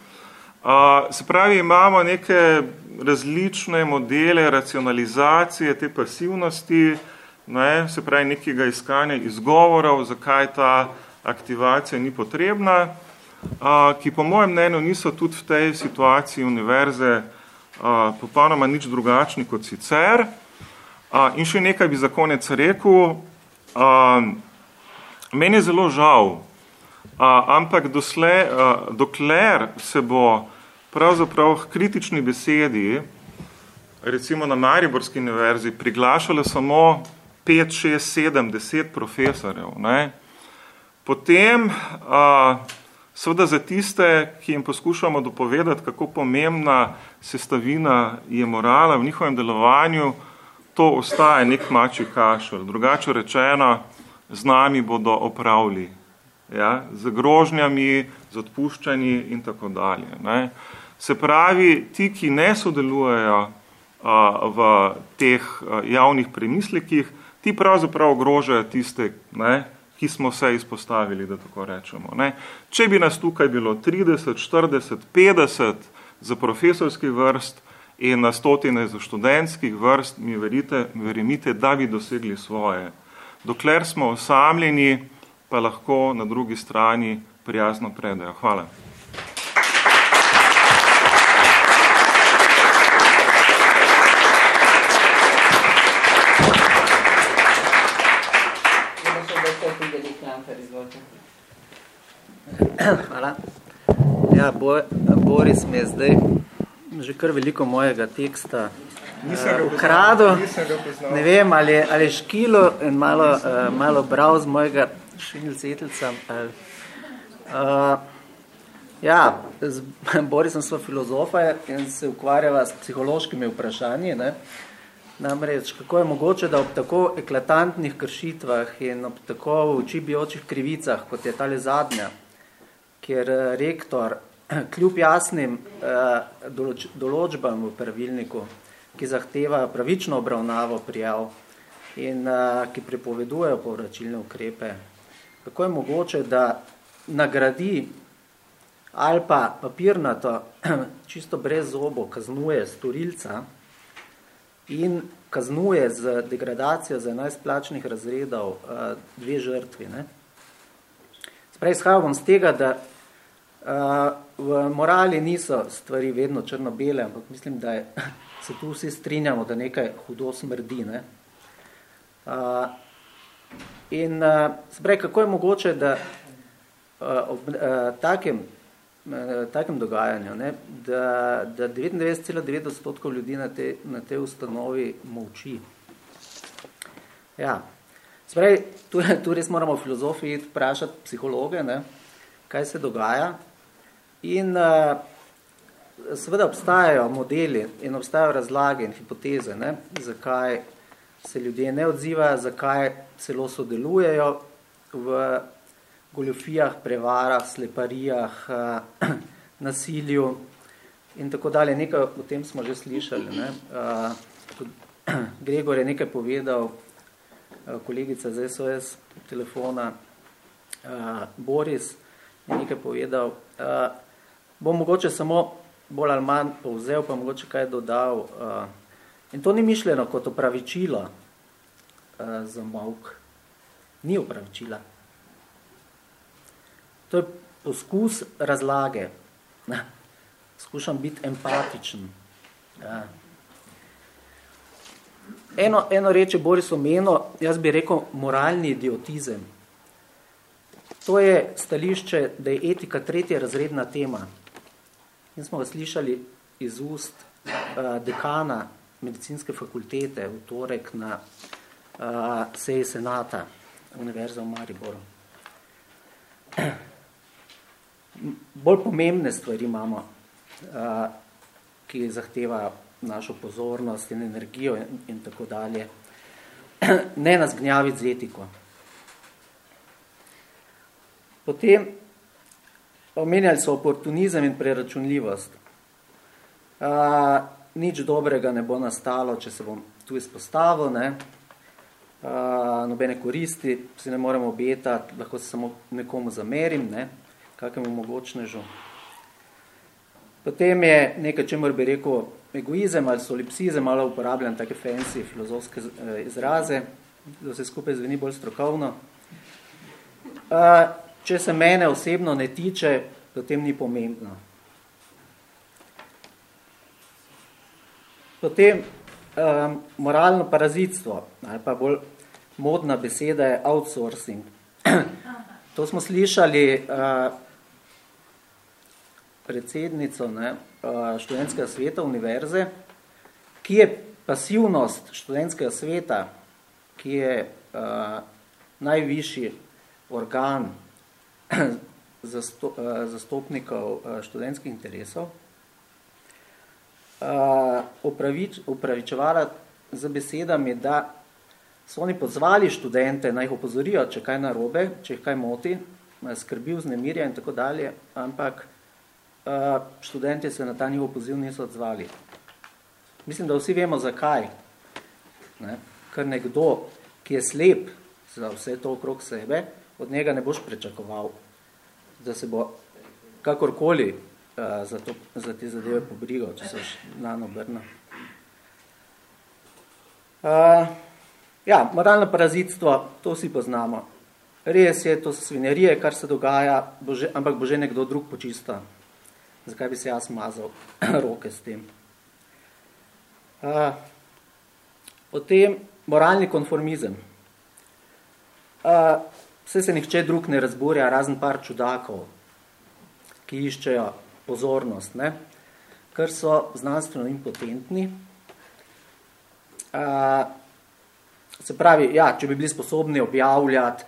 Uh, se pravi, imamo neke različne modele racionalizacije te pasivnosti, ne? se pravi, nekega iskanja izgovorov, zakaj ta aktivacija ni potrebna, uh, ki po mojem mnenju niso tudi v tej situaciji univerze uh, popolnoma nič drugačni kot sicer. Uh, in še nekaj bi za konec rekel, uh, Meni je zelo žal, a, ampak dosle, a, dokler se bo pravzaprav kritični besedi, recimo na Mariborski univerzi, priglašalo samo 5, 6, 7, 10 profesorjev, ne, potem a, seveda za tiste, ki jim poskušamo dopovedati, kako pomembna sestavina je morala v njihovem delovanju, to ostaje nek mači kašelj. Drugače rečeno, z nami bodo opravili, ja, z grožnjami, z odpuščanji in tako dalje. Ne. Se pravi, ti, ki ne sodelujejo a, v teh a, javnih premislekih, ti pravzaprav ogrožajo tiste, ne, ki smo se izpostavili, da tako rečemo. Ne. Če bi nas tukaj bilo 30, 40, 50 za profesorski vrst in na stotine za študentskih vrst, mi verite, verjemite, da bi dosegli svoje dokler smo osamljeni, pa lahko na drugi strani prijazno predajo. Hvala. [clears throat] Hvala. Ja, Boris mi je zdaj že kar veliko mojega teksta uh, ukradel. Ne vem, ali, ali škilo in malo, uh, malo bral z mojega šinilcetelca. Uh, ja, z [laughs] Borisom smo filozofa in se ukvarjava s psihološkimi vprašanji. Ne? Namreč, kako je mogoče, da ob tako eklatantnih kršitvah in ob tako oči bijočih krivicah, kot je tale zadnja, kjer rektor [clears throat] kljub jasnim določ, določbam v pravilniku ki zahteva pravično obravnavo prijav in a, ki prepovedujejo povračilne ukrepe. Kako je mogoče, da nagradi ali pa papirnato, [clears throat] čisto brez zobo, kaznuje storilca in kaznuje z degradacijo za 11 plačnih razredov dve žrtvi. Ne? Sprej, izhajal bom z tega, da v morali niso stvari vedno črno-bele, ampak mislim, da je [laughs] se tu vsi strinjamo, da nekaj hudo smrdi. Ne? Uh, in uh, sprej, kako je mogoče, da ob takem, takem dogajanju, ne, da, da 99,9 odstotkov ljudi na te, na te ustanovi molči. Ja, sprej, tu, [laughs] tu res moramo filozofi vprašati psihologe, ne, kaj se dogaja. In uh, seveda obstajajo modeli in obstajajo razlage in hipoteze, ne, zakaj se ljudje ne odzivajo, zakaj celo sodelujejo v goljofijah, prevarah, sleparijah, eh, [clears throat] nasilju in tako dalje. Nekaj o tem smo že slišali. Ne. Eh, [clears throat] Gregor je nekaj povedal, eh, kolegica z SOS telefona, Boris je nekaj povedal. Bom mogoče samo bolj ali manj povzel, pa mogoče kaj dodal. In to ni mišljeno kot opravičilo za mavk ni upravičila. To je poskus razlage. Skušam biti empatičen. Ja. Eno, eno reče Boris Omeno, jaz bi rekel moralni idiotizem. To je stališče, da je etika tretja razredna tema. In smo ga slišali iz ust uh, dekana medicinske fakultete v torek na uh, seji senata. Univerza v Mariboru. [clears throat] Bolj pomembne stvari imamo, ki zahteva našo pozornost in energijo in, in tako dalje. [clears throat] Ne nas gnjaviti z etiko. Potem omenjali so oportunizem in preračunljivost. A, nič dobrega ne bo nastalo, če se bom tu izpostavil, ne? nobene koristi, si ne moremo obetati, lahko se samo nekomu zamerim, ne, kakemu mogočnežu. Potem je nekaj, čemur bi rekel egoizem ali solipsizem, malo uporabljam take fancy filozofske eh, izraze, da se skupaj zveni bolj strokovno. Če se mene osebno ne tiče, potem ni pomembno. Potem um, moralno parazitstvo, ali pa bolj modna beseda je outsourcing. [clears throat] to smo slišali uh, predsednico ne, uh, študentskega sveta univerze, ki je pasivnost študentskega sveta, ki je uh, najvišji organ [clears throat] zasto, uh, zastopnikov uh, študentskih interesov, uh, upravič, upravičevala z besedami, da so oni pozvali študente, naj jih opozorijo, če kaj narobe, če jih kaj moti, skrbi vznemirja in tako dalje, ampak študenti se na ta njihov poziv niso odzvali. Mislim, da vsi vemo, zakaj. Ne? Ker nekdo, ki je slep za vse to okrog sebe, od njega ne boš prečakoval, da se bo kakorkoli za, to, za te zadeve pobrigal, če se na obrna. Uh, ja, moralno parazitstvo, to vsi poznamo. Res je, to so svinjarije, kar se dogaja, bo že, ampak bo že nekdo drug počista. Zakaj bi se jaz mazal [clears throat] roke s tem? Uh, potem moralni konformizem. Uh, vse se nihče drug ne razburja, razen par čudakov, ki iščejo pozornost, ne? ker so znanstveno impotentni. Uh, se pravi, ja, če bi bili sposobni objavljati,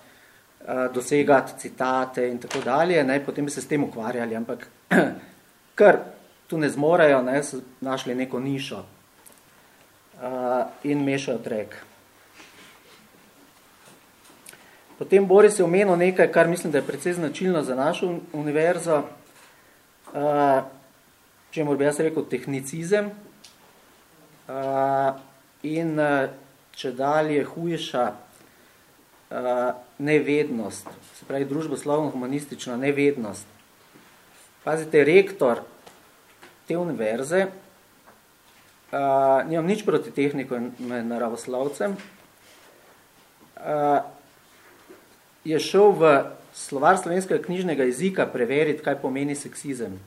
uh, dosegati citate in tako dalje, ne, potem bi se s tem ukvarjali, ampak [clears throat] ker tu ne zmorejo, ne, so našli neko nišo uh, in mešajo trek. Potem Boris je omenil nekaj, kar mislim, da je precej značilno za našo univerzo, uh, če mora bi jaz rekel tehnicizem uh, in uh, če dalje hujša uh, nevednost, se pravi družboslovno-humanistična nevednost. Pazite, rektor te univerze, uh, nimam nič proti tehniku in naravoslovcem, uh, je šel v slovar slovenskega knjižnega jezika preveriti, kaj pomeni seksizem.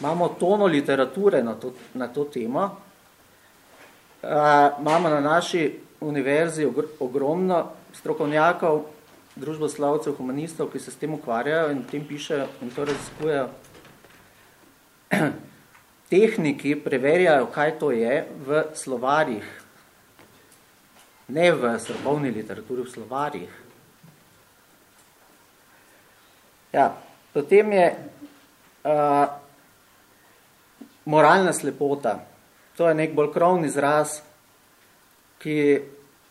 Imamo tono literature na to, na to temo. Uh, imamo na naši univerzi ogromno strokovnjakov, družboslavcev, humanistov, ki se s tem ukvarjajo in tem pišejo in to raziskujejo. [clears throat] Tehniki preverjajo, kaj to je v slovarjih, ne v strokovni literaturi, v slovarjih. Ja, potem je uh, moralna slepota. To je nek bolj krovni izraz, ki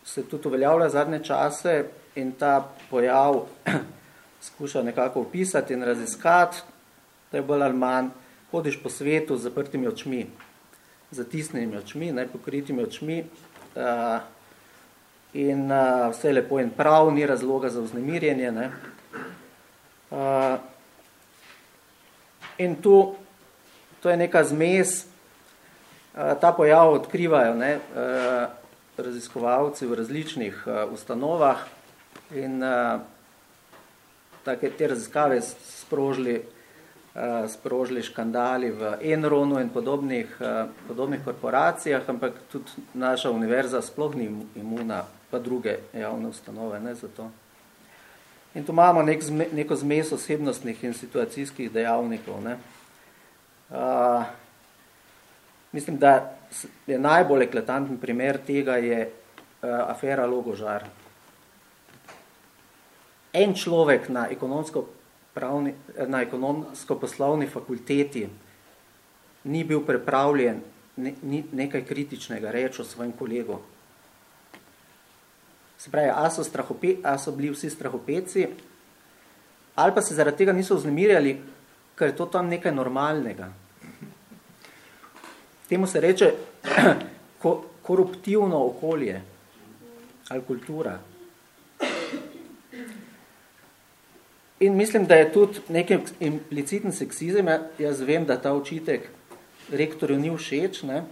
se tudi uveljavlja zadnje čase in ta pojav [clears throat] skuša nekako opisati in raziskati, to je bolj ali manj, hodiš po svetu z zaprtimi očmi, zatisnenimi očmi, nepokritimi očmi uh, in uh, vse je lepo in prav, ni razloga za vznemirjenje. Ne? Uh, in tu, to je neka zmes, uh, ta pojav odkrivajo ne, uh, raziskovalci v različnih uh, ustanovah in uh, take, te raziskave sprožili, uh, sprožili škandali v Enronu in podobnih, uh, podobnih korporacijah, ampak tudi naša univerza sploh ni imuna, pa druge javne ustanove ne, za to. In tu imamo nek zme, neko zmes osebnostnih in situacijskih dejavnikov. Ne. Uh, mislim, da je najbolj eklatanten primer tega je uh, afera Logožar. En človek na ekonomsko, pravni, na ekonomsko poslovni fakulteti ni bil prepravljen ne, ni nekaj kritičnega reči o svojem kolegu. Se pravi, a so, strahope, a so bili vsi strahopeci, ali pa se zaradi tega niso vznemirjali, ker je to tam nekaj normalnega. Temu se reče [clears throat] ko, koruptivno okolje ali kultura. In mislim, da je tudi nekaj impliciten seksizem, jaz vem, da ta očitek rektorju ni všeč, ne?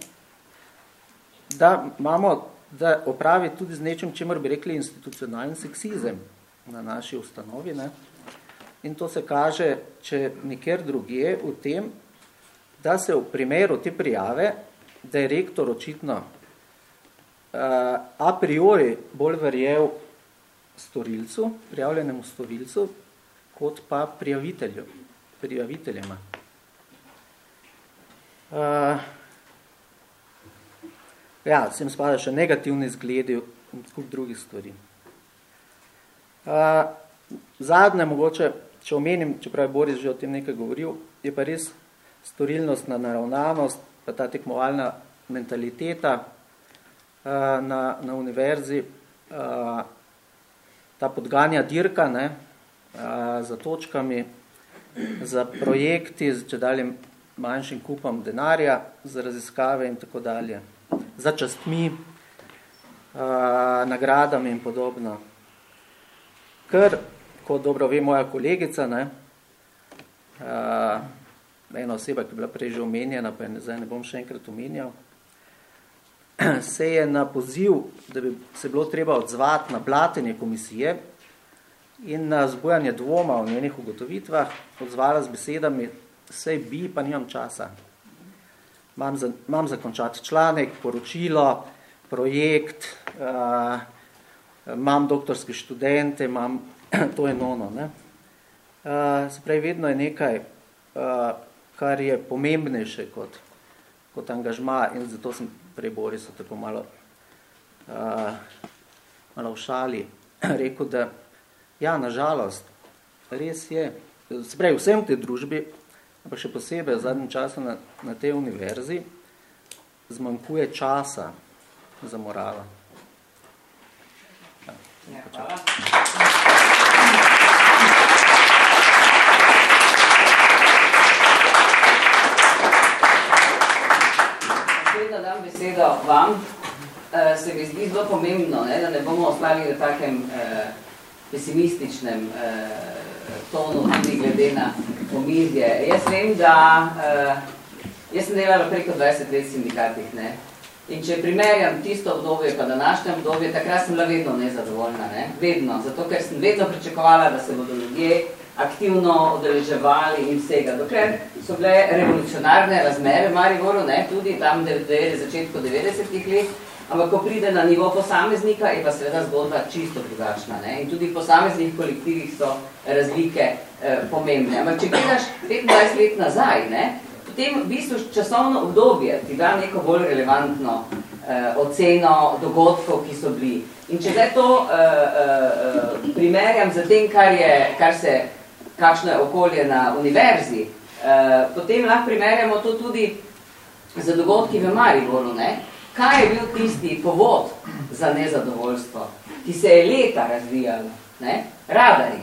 da imamo da opravi tudi z nečem, čemer bi rekli institucionalni seksizem na naši ustanovi. Ne? In to se kaže, če nikjer drugje v tem, da se v primeru te prijave, da je rektor očitno uh, a priori bolj verjel storilcu, prijavljenemu storilcu, kot pa prijavitelju, prijaviteljema. Uh, Ja, sem spada še negativni zgledi in skup drugih stvari. Uh, zadnje mogoče, če omenim, čeprav je Boris že o tem nekaj govoril, je pa res storilnostna naravnanost, pa ta tekmovalna mentaliteta uh, na, na univerzi, uh, ta podganja dirka ne, uh, za točkami, za projekti, če dalje manjšim kupom denarja, za raziskave in tako dalje za častmi, uh, nagradami in podobno. Ker, kot dobro ve moja kolegica, ne, uh, ena oseba, ki je bila prej že omenjena, pa je zdaj ne bom še enkrat omenjal, [clears throat] se je na poziv, da bi se bilo treba odzvati na blatenje komisije in na zbojanje dvoma o njenih ugotovitvah, odzvala z besedami, sej bi, pa nimam časa imam, za, imam zakončati članek, poročilo, projekt, uh, imam doktorske študente, imam, [clears throat] to je nono. Ne? Uh, se pravi, vedno je nekaj, uh, kar je pomembnejše kot, kot angažma in zato sem prej Borisu tako malo, uh, malo v šali [clears throat] rekel, da ja, nažalost, res je, se pravi, vsem v tej družbi pa še posebej v zadnjem času na, na tej univerzi, zmanjkuje časa za morala. Ja, ja, hvala. Da dam besedo vam, eh, se mi zdi zelo pomembno, ne, da ne bomo ostali v takem eh, pesimističnem eh, tonu tudi glede na omizje. Jaz vem, da uh, jaz sem delala preko 20 let sindikatih, ne? In če primerjam tisto obdobje pa današnje obdobje, takrat sem bila vedno nezadovoljna, ne? Vedno, zato ker sem vedno pričakovala, da se bodo ljudje aktivno odeleževali in vsega. Dokler so bile revolucionarne razmere v Mariboru, ne? tudi tam v začetku 90-ih let, Ampak, ko pride na nivo posameznika, je pa seveda zgodba čisto drugačna. Ne? In tudi v posameznih kolektivih so razlike eh, pomembne. Ampak, če gledaš 25 let nazaj, ne, potem v bistvu časovno obdobje ti da neko bolj relevantno eh, oceno dogodkov, ki so bili. In če zdaj to eh, eh, primerjam z tem, kar, je, kar se, kakšno je okolje na univerzi, eh, potem lahko primerjamo to tudi z dogodki v Mariboru. Ne? Kaj je bil tisti povod za nezadovoljstvo, ki se je leta razvijalo? Ne? Radari.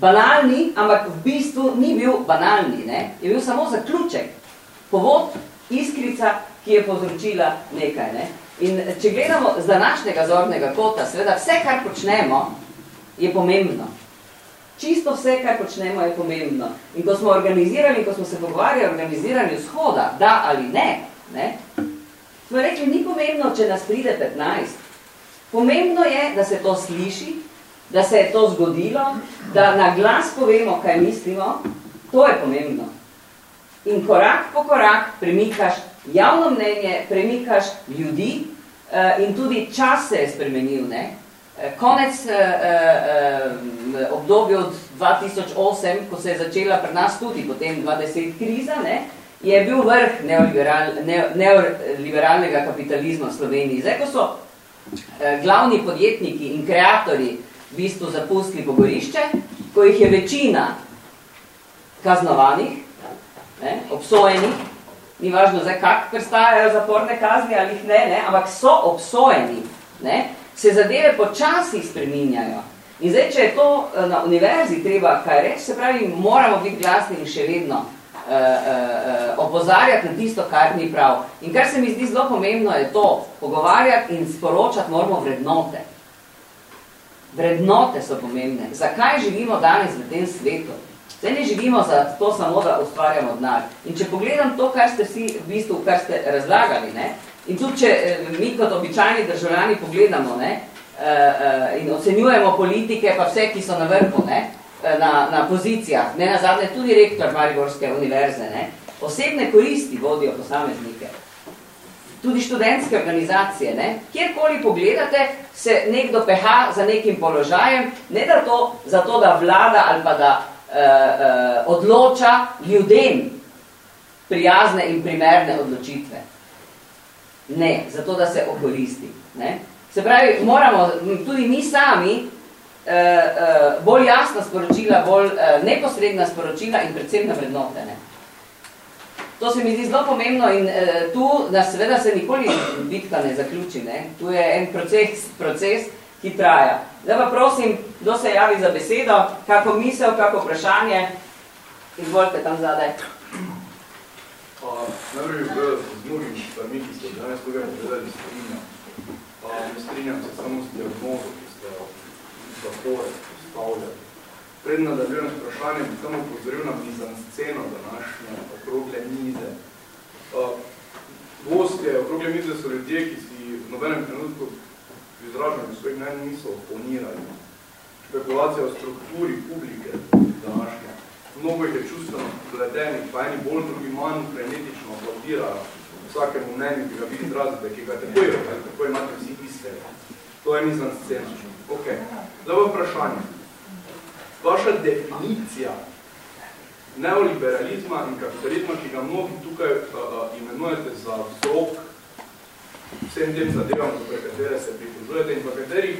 Banalni, ampak v bistvu ni bil banalni, ne? je bil samo zaključek, povod, iskrica, ki je povzročila nekaj. Ne? In če gledamo z današnjega zornega kota, seveda vse, kar počnemo, je pomembno. Čisto vse, kar počnemo, je pomembno. In ko smo organizirali, ko smo se pogovarjali o organiziranju shoda, da ali ne, ne, smo rekli, ni pomembno, če nas pride 15. Pomembno je, da se to sliši, da se je to zgodilo, da na glas povemo, kaj mislimo, to je pomembno. In korak po korak premikaš javno mnenje, premikaš ljudi uh, in tudi čas se je spremenil. Ne? Eh, konec uh, obdobja od 2008, ko se je začela pri nas tudi potem 20 kriza, ne, je bil vrh neoliberal, ne, neoliberalnega kapitalizma v Sloveniji. Zdaj, ko so uh, glavni podjetniki in kreatori v bistvu zapustili pogorišče, ko jih je večina kaznovanih, ne, obsojenih, ni važno zdaj, kak prestajajo zaporne kazni ali jih ne, ne, ampak so obsojeni, ne, se zadeve počasi spreminjajo. In zdaj, če je to eh, na univerzi treba kaj reči, se pravi, moramo biti glasni in še vedno uh, uh, opozarjati na tisto, kar ni prav. In kar se mi zdi zelo pomembno, je to, pogovarjati in sporočati moramo vrednote. Vrednote so pomembne. Zakaj živimo danes v tem svetu? Zdaj ne živimo za to samo, da ustvarjamo denar. In če pogledam to, kar ste si v bistvu, kar ste razlagali, ne, in tudi če eh, mi kot običajni državljani pogledamo ne, uh, uh, in ocenjujemo politike, pa vse, ki so na vrhu, ne, na, na pozicijah, ne na zadnje tudi rektor Mariborske univerze, ne, osebne koristi vodijo posameznike tudi študentske organizacije, ne? kjerkoli pogledate, se nekdo peha za nekim položajem, ne da to, zato da vlada ali pa da uh, uh, odloča ljudem prijazne in primerne odločitve. Ne, zato da se okoristi. Ne? Se pravi, moramo tudi mi sami bolj jasna sporočila, bolj uh, neposredna sporočila in predvsem na vrednote. Ne? To se mi zdi zelo pomembno in uh, tu, da seveda se nikoli bitka ne zaključi, ne? tu je en proces, proces, ki traja. Zdaj pa prosim, kdo se javi za besedo, kako misel, kako vprašanje, izvolite tam zadaj. Najprej bi z mnogimi stvarmi, ki ste danes tukaj povedali, strinjam. Ne strinjam se samo s diagnozo, ki zapore postavljali. Pred nadaljujem s vprašanjem, bi samo upozoril na mizansceno današnje okrogle mize. Gostje okrogle mize so ljudje, ki si v nobenem trenutku v izražanju svojih mnenj niso oponirali. Špekulacija o strukturi publike današnje. Mnogo jih je čustveno pletenih, pa eni bolj, drugi manj frenetično aplaudirajo vsakemu mnenju, ki ga vi izrazite, ki ga tako je, tako imate vsi iste. To je mizanscena. Ok. Zdaj vprašanje vaša definicija neoliberalizma in kapitalizma, ki ga mnogi tukaj uh, imenujete za vzrok vsem tem zadevam, za katere se pripozujete in v katerih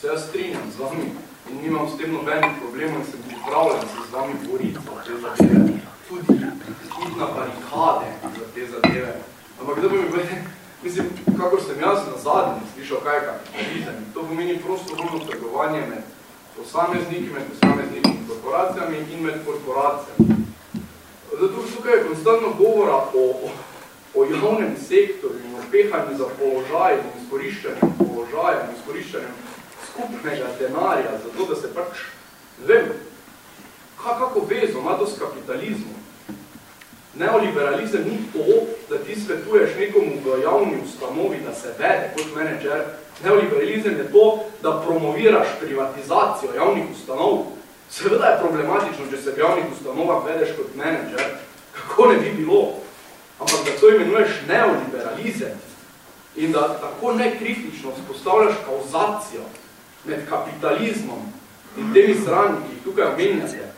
se jaz strinjam z vami in nimam s tem nobenih problemov in sem pripravljen se z vami boriti za te zadeve, tudi iti na barikade za te zadeve. Ampak da bi mi mislim, kako sem jaz na zadnji slišal, kaj je kapitalizem, to pomeni prostovoljno trgovanje med posamezniki, med posamezniki in korporacijami in med korporacijami. Zato tukaj je konstantno govora o, o javnem sektorju in o pehanju za položaj in izkoriščanju položaja in izkoriščanju skupnega denarja, zato da se pač, ne vem, kako vezo ima to s kapitalizmom. Neoliberalizem ni to, da ti svetuješ nekomu v javni ustanovi, da se vede kot menedžer Neoliberalizem je to, da promoviraš privatizacijo javnih ustanov. Seveda je problematično, če se v javnih ustanovah vedeš kot menedžer, kako ne bi bilo. Ampak da to imenuješ neoliberalizem, In da tako nekritično spostavljaš kauzacijo med kapitalizmom in temi strani, ki jih tukaj omenjate.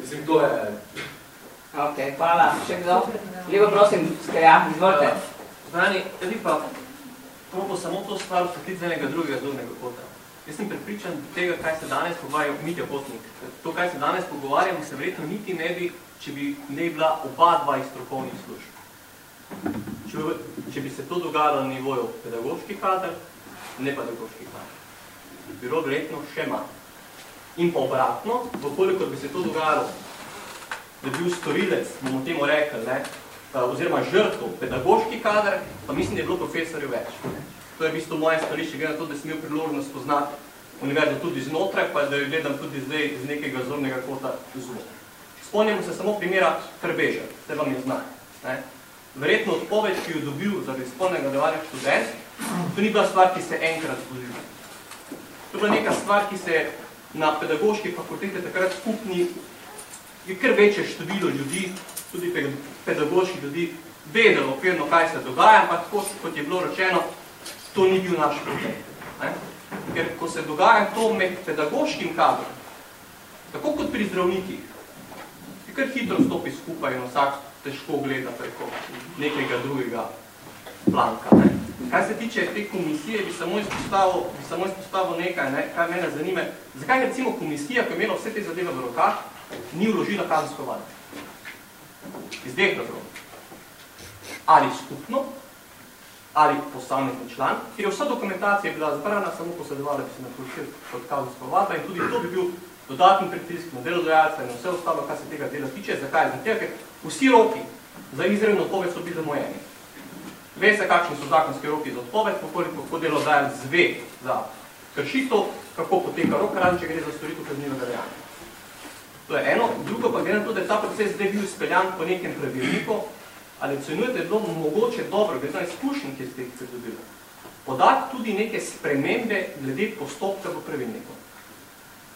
Mislim, to je... Ok, hvala. Še kdo? Lepo prosim, ja, izvolite. Zdani, jaz pa probo samo to stvar osvetliti z enega drugega zornega kota. Jaz sem prepričan tega, kaj se danes pogovarja Mitja Kotnik. To, kaj se danes pogovarjamo, se verjetno niti ne bi, če bi ne bila oba dva iz strokovnih služb. Če, če bi se to dogajalo na nivoju pedagoških kader, ne pedagoških kader. Bi bilo verjetno še manj. In pa obratno, vkolikor bi se to dogajalo, da bi bil storilec, bomo temu rekli, ne, Eh, oziroma žrtvo pedagoški kader, pa mislim, da je bilo profesorjev več. To je v bistvu moje stališče, glede na to, da sem imel priložnost spoznati univerzo tudi znotraj, pa da jo gledam tudi zdaj iz nekega zornega kota zelo. Spomnimo se samo primera Krbeža, se vam je znak. Verjetno odpoved, ki jo dobil zaradi spolnega devanja študent, to ni bila stvar, ki se enkrat zgodila. To je bila neka stvar, ki se na pedagoški fakultete takrat skupni je kar večje število ljudi, tudi pedagoških ljudi vedelo okvirno, kaj se dogaja, ampak tako, kot je bilo rečeno, to ni bil naš problem. Ne? Ker ko se dogaja to med pedagoškim kadrom, tako kot pri zdravnikih, ki kar hitro stopi skupaj in vsak težko gleda preko nekega drugega planka. Ne? Kaj se tiče te komisije, bi samo izpostavil, bi samo izpostavil nekaj, ne? kaj mene zanime. Zakaj recimo komisija, ko je imela vse te zadeve v rokah, ni vložila kazensko vadbe? iz dveh razlogov. Ali skupno, ali posamezni član, ker je vsa dokumentacija bila zbrana, samo posledovala bi se na policije kot kazensko vadba in tudi to bi bil dodatni pritisk na delodajalca in vse ostalo, kar se tega dela tiče. Zakaj? Zato, ker vsi roki za izredno odpoved so bili zamojeni. Ve se, kakšni so zakonski roki za odpoved, pokoliko ko delodajalc zve za kršitev, kako poteka rok, razen če gre za storitev kaznivega dejanja. To je eno. Drugo pa glede na to, da je ta proces zdaj bil izpeljan po nekem pravilniku, ali ocenujete, da je bilo mogoče dobro, glede na izkušnje, ki ste jih pridobili, podati tudi neke spremembe glede postopka v pravilniku.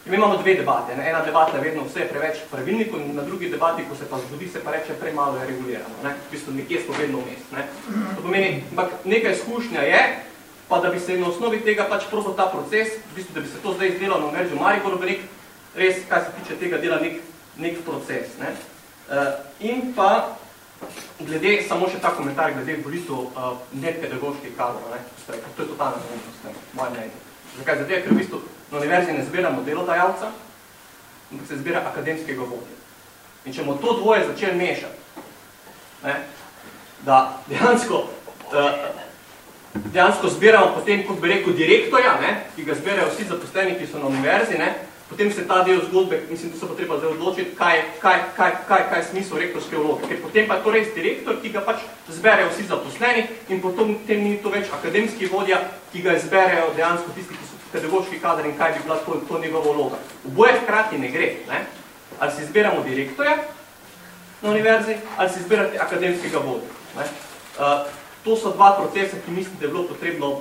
Mi imamo dve debate. Ne? Ena debata je vedno vse je preveč v pravilniku na drugi debati, ko se pa zgodi, se pa reče premalo je regulirano. Ne? V bistvu nekje smo vedno vmes. Ne? To pomeni, ampak neka izkušnja je, pa da bi se na osnovi tega pač prosil ta proces, v bistvu, da bi se to zdaj izdelalo na Univerzi v Mariboru, bi rekel, res, kaj se tiče tega dela, nek, nek proces. Ne? Uh, in pa, glede, samo še ta komentar, glede volitev uh, nepedagoških kadrov, ne? To je totalna ne? moje mnenje. Zakaj? Zato je, ker v bistvu na univerzi ne zbiramo delodajalca, ampak se zbira akademskega vodja. In če bomo to dvoje začeli mešati, ne? da dejansko, uh, dejansko zbiramo potem, kot bi rekel, direktorja, ne? ki ga zbirajo vsi zaposleni, ki so na univerzi, ne? Potem se ta del zgodbe, mislim, da se bo treba zdaj odločiti, kaj, kaj, kaj, kaj, kaj je smisel rektorske vloge. Ker potem pa je to res direktor, ki ga pač zberejo vsi zaposleni in potem tem ni to več akademski vodja, ki ga zberejo dejansko tisti, ki so pedagoški kader in kaj bi bila to, to njegova vloga. Oboje hkrati ne gre. Ne? Ali si zberamo direktorja na univerzi, ali si zberate akademskega vodja. Ne? Uh, to so dva procesa, ki mislim, da je bilo potrebno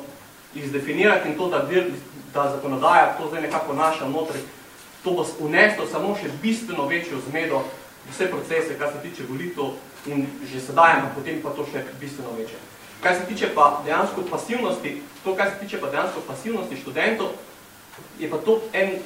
izdefinirati in to, da, del, da zakonodaja to zdaj nekako naša notri to bo uneslo samo še bistveno večjo zmedo vse procese, kar se tiče volitev in že sedaj, ampak potem pa to še bistveno večje. Kaj se tiče pa dejansko pasivnosti, to, kaj se tiče pa dejansko pasivnosti študentov, je pa to en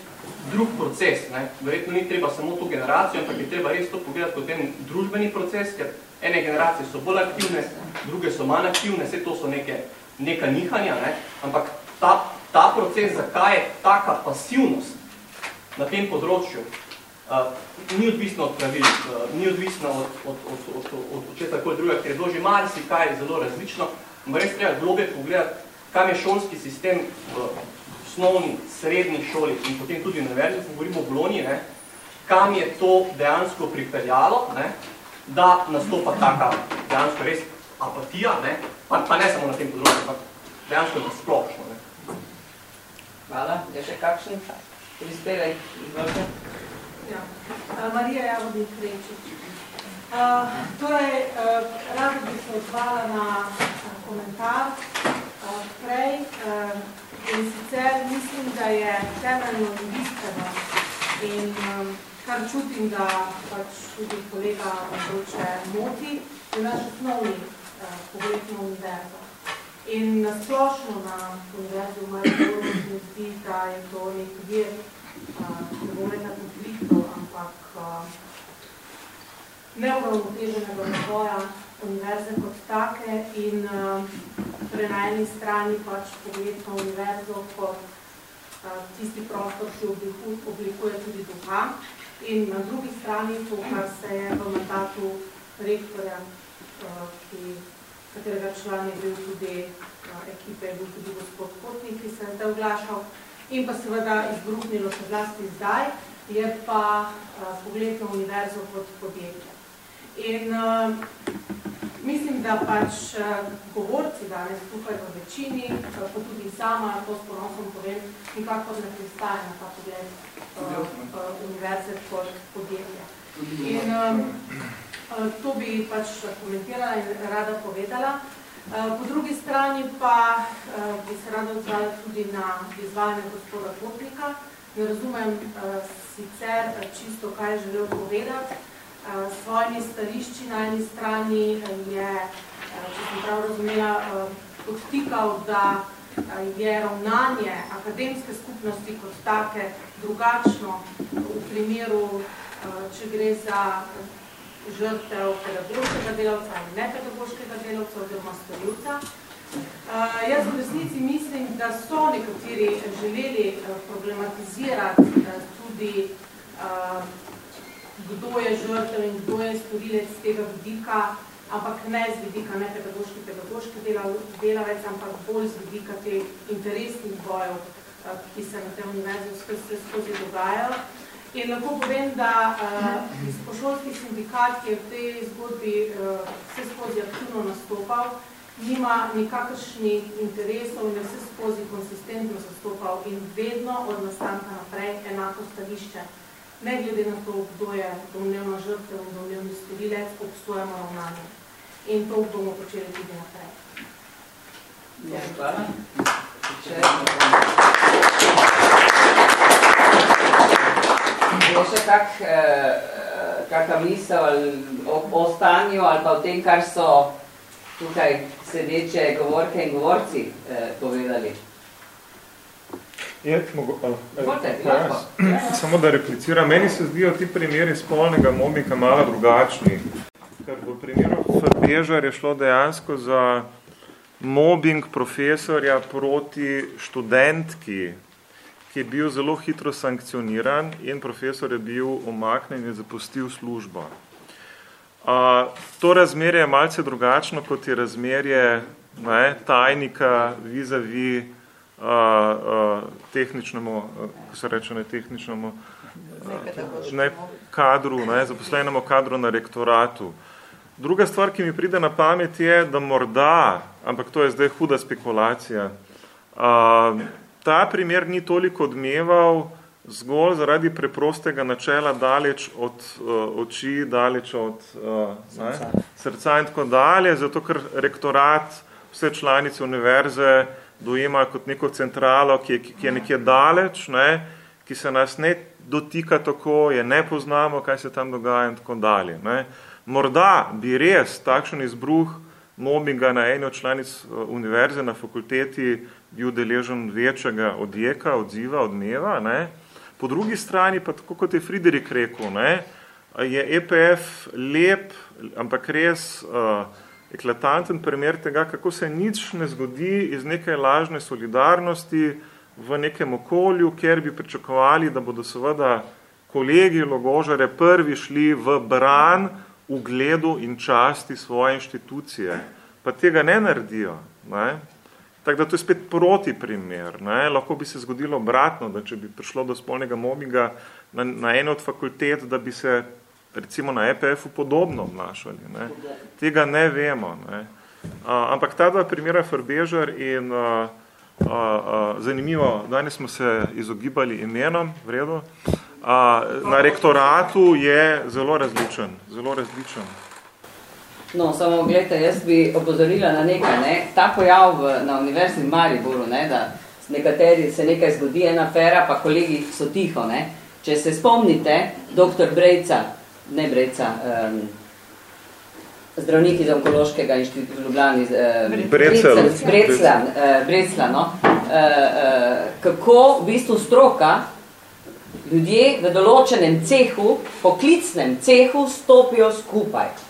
drug proces. Ne? Verjetno ni treba samo to generacijo, ampak je treba res to pogledati kot en družbeni proces, ker ene generacije so bolj aktivne, druge so manj aktivne, vse to so neke, neka nihanja, ne? ampak ta, ta proces, zakaj je taka pasivnost, na tem področju uh, ni odvisno od pravil, uh, ni odvisno od, od, od, od, od, od česa tako druga, ker je bilo že marsi kaj zelo različno. Ampak res treba globje pogledati, kam je šolski sistem v osnovni, srednji šoli in potem tudi na ko govorimo o Bolonji, ne, kam je to dejansko pripeljalo, ne, da nastopa taka dejansko res apatija, ne, pa, pa ne samo na tem področju, ampak dejansko na splošno. Ne. Hvala. Je še kakšen? Izvolite. Ja. Marija Javodnik Rečič. Uh, torej, uh, rada bi se odvala na uh, komentar uh, prej uh, in sicer mislim, da je temeljno in bistveno in um, kar čutim, da pač tudi kolega Vroče moti, je naš osnovni uh, pogled na univerzo. In nasplošno na univerzi v Mariboru se mi zdi, da je to nek vir, ne bom rekla konfliktov, ampak neuravnoteženega razvoja univerze kot take in torej na eni strani pač pogled na univerzo kot tisti prostor, ki oblikuje tudi duha in na drugi strani to, kar se je v mandatu rektorja, ki katerega član je bil tudi ekipe, je bil tudi gospod Kotnik, ki se je zdaj oglašal, in pa seveda izbruhnilo se zlasti zdaj, je pa pogled na univerzo kot podjetje. In uh, mislim, da pač govorci danes tukaj v večini, pa tudi sama, to s ponosom povem, nikako ne pristaje na ta pogled uh, uh, univerze kot podjetje. In um, to bi pač komentirala in rada povedala. Uh, po drugi strani pa uh, bi se rada odzvala tudi na izvajanje gospoda Kotnika. Ne razumem sicer čisto, kaj je želel povedati, s svojimi stališči na eni strani je, če sem prav razumela, odtikal, da je ravnanje akademske skupnosti kot take drugačno v primeru, če gre za žrtev pedagoškega delavca ali nepedagoškega delavca oziroma storilca. Jaz v resnici mislim, da so nekateri želeli problematizirati tudi kdo je žrtev in kdo je storilec tega vidika, ampak ne z vidika ne pedagoški, delavec, ampak bolj z vidika teh interesnih bojev, eh, ki se na tem univerzi vse skozi dogajajo. In lahko povem, da uh, izpošolski sindikat, ki je v tej zgodbi uh, vse skozi aktivno nastopal, nima nikakršnih interesov in je vse skozi konsistentno zastopal in vedno od nastanka naprej enako stališče ne glede na to, kdo je domnevno žrtev in domnevni storilec, obstojamo ravnanje. In to bomo počeli tudi naprej. Ja, hvala. Je še kak, eh, kakva misel o, o stanju ali pa o tem, kar so tukaj sedeče govorke in govorci eh, povedali? Je, mogo, ali, ali, ali, samo da repliciram, meni se zdijo ti primeri spolnega mobika malo drugačni. Ker v primeru Febežar je šlo dejansko za mobbing profesorja proti študentki, ki je bil zelo hitro sankcioniran in profesor je bil omaknen in zapustil službo. A, to razmerje je malce drugačno, kot je razmerje ne, tajnika -vis a, a, tehničnemu, ko se reče ne tehničnemu, a, ne kadru, ne, zaposlenemu kadru na rektoratu. Druga stvar, ki mi pride na pamet je, da morda, ampak to je zdaj huda spekulacija, a, ta primer ni toliko odmeval zgolj zaradi preprostega načela daleč od uh, oči, daleč od uh, ne, srca in tako dalje, zato ker rektorat, vse članice univerze, dojema kot neko centralo, ki je, ki je nekje daleč, ne, ki se nas ne dotika tako, je ne poznamo, kaj se tam dogaja in tako dalje. Ne. Morda bi res takšen izbruh mobbinga na eni od članic eh, univerze na fakulteti bil deležen večjega odjeka, odziva, odmeva. Ne. Po drugi strani pa, tako kot je Friderik rekel, ne, je EPF lep, ampak res uh, eklatanten primer tega, kako se nič ne zgodi iz neke lažne solidarnosti v nekem okolju, kjer bi pričakovali, da bodo seveda kolegi logožare prvi šli v bran ugledu in časti svoje inštitucije. Pa tega ne naredijo. Ne? Tako da to je spet proti primer. Ne? Lahko bi se zgodilo obratno, da če bi prišlo do spolnega mobbinga na, na eno od fakultet, da bi se recimo na EPF-u podobno obnašali. Ne. Tega ne vemo. Ne. A, ampak ta dva primera Frbežar in a, a, a, zanimivo, danes smo se izogibali imenom, v redu, a, na rektoratu je zelo različen, zelo različen. No, samo gledajte, jaz bi opozorila na nekaj, ne? ta pojav v, na Univerzi v Mariboru, ne? da nekateri se nekaj zgodi, ena afera, pa kolegi so tiho. Ne? Če se spomnite, doktor Brejca, ne Breca, um, zdravnik iz onkološkega inštituta v Ljubljani, eh, Brecel. Brecla, eh, Brecla, no, eh, eh, kako v bistvu stroka ljudje v določenem cehu, poklicnem cehu stopijo skupaj.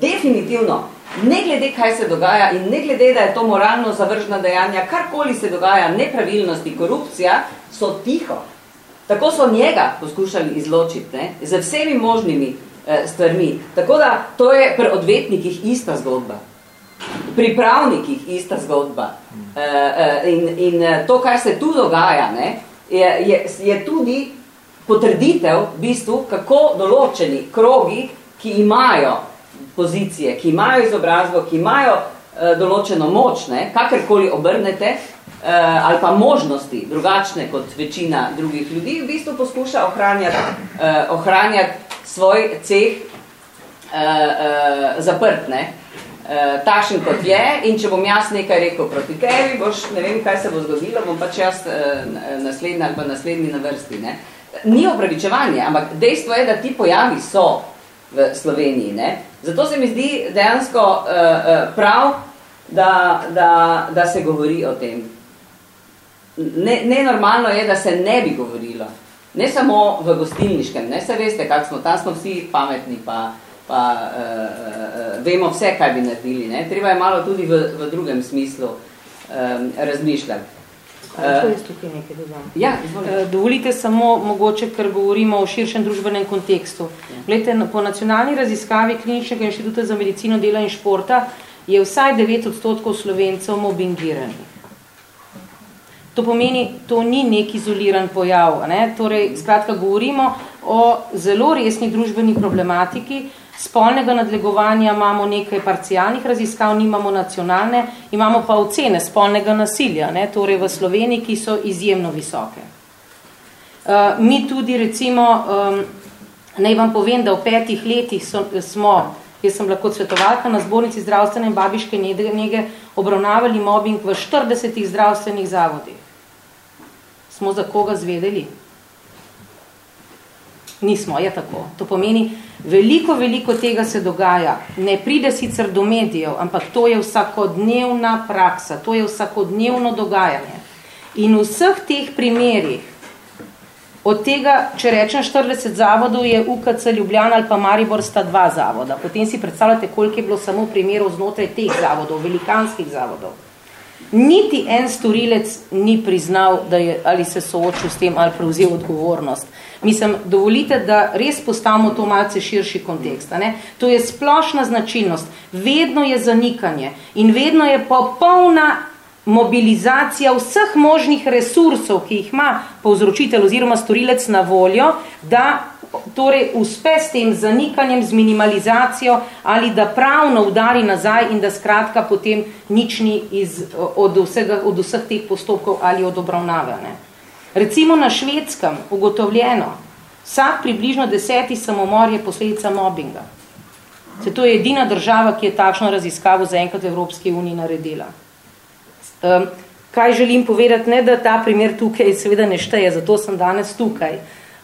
Definitivno, ne glede kaj se dogaja in ne glede, da je to moralno zavržna dejanja, karkoli se dogaja, nepravilnosti, korupcija, so tiho. Tako so njega poskušali izločiti, ne, z vsemi možnimi eh, stvarmi. Tako da to je pri odvetnikih ista zgodba. Pri pravnikih ista zgodba. Eh, eh, in, in eh, to, kar se tu dogaja, ne, je, je, je tudi potrditev, v bistvu, kako določeni krogi, ki imajo pozicije, ki imajo izobrazbo, ki imajo uh, določeno moč, ne, kakorkoli obrnete, uh, ali pa možnosti drugačne kot večina drugih ljudi, v bistvu poskuša ohranjati, uh, ohranjati svoj ceh uh, uh, zaprt, ne, uh, takšen kot je, in če bom jaz nekaj rekel proti tebi, boš, ne vem, kaj se bo zgodilo, bom pač jaz uh, naslednji ali pa naslednji na vrsti, ne. Ni opravičevanje, ampak dejstvo je, da ti pojavi so v Sloveniji, ne. Zato se mi zdi dejansko uh, uh, prav, da, da, da se govori o tem. Ne, nenormalno je, da se ne bi govorilo. Ne samo v gostilniškem, ne se veste, kak smo, tam smo vsi pametni, pa, pa uh, uh, vemo vse, kaj bi naredili. Ne? Treba je malo tudi v, v drugem smislu um, razmišljati. Lahko jaz tukaj nekaj dodam. Ja, Dovolite samo mogoče, ker govorimo o širšem družbenem kontekstu. Glejte, po nacionalni raziskavi Kliničnega inštituta za medicino, dela in športa je vsaj 9 odstotkov slovencev mobbingiranih. To pomeni, to ni nek izoliran pojav. Ne? Torej, skratka, govorimo o zelo resni družbeni problematiki, spolnega nadlegovanja imamo nekaj parcialnih raziskav, nimamo nacionalne, imamo pa ocene spolnega nasilja, ne, torej v Sloveniji, ki so izjemno visoke. Uh, mi tudi recimo, um, naj vam povem, da v petih letih so, smo, jaz sem lahko svetovalka na zbornici zdravstvene in babiške nege, obravnavali mobbing v 40 zdravstvenih zavodih. Smo za koga zvedeli? Nismo, je tako. To pomeni, veliko, veliko tega se dogaja. Ne pride sicer do medijev, ampak to je vsakodnevna praksa, to je vsakodnevno dogajanje. In v vseh teh primerih, od tega, če rečem 40 zavodov, je UKC Ljubljana ali pa Maribor sta dva zavoda. Potem si predstavljate, koliko je bilo samo primerov znotraj teh zavodov, velikanskih zavodov. Niti en storilec ni priznal, da je, ali se soočil s tem ali prevzel odgovornost. Mislim, dovolite, da res postavimo to malce širši kontekst. Ne? To je splošna značilnost. Vedno je zanikanje in vedno je popolna mobilizacija vseh možnih resursov, ki jih ima povzročitelj oziroma storilec na voljo, da torej uspe s tem zanikanjem, z minimalizacijo ali da pravno udari nazaj in da skratka potem nič ni iz, od, vsega, od vseh teh postopkov ali od obravnave. Ne? Recimo na švedskem ugotovljeno, vsak približno deseti samomor je posledica mobbinga. Se to je edina država, ki je takšno raziskavo zaenkrat v Evropski uniji naredila. Um, kaj želim povedati, ne da ta primer tukaj seveda ne šteje, zato sem danes tukaj.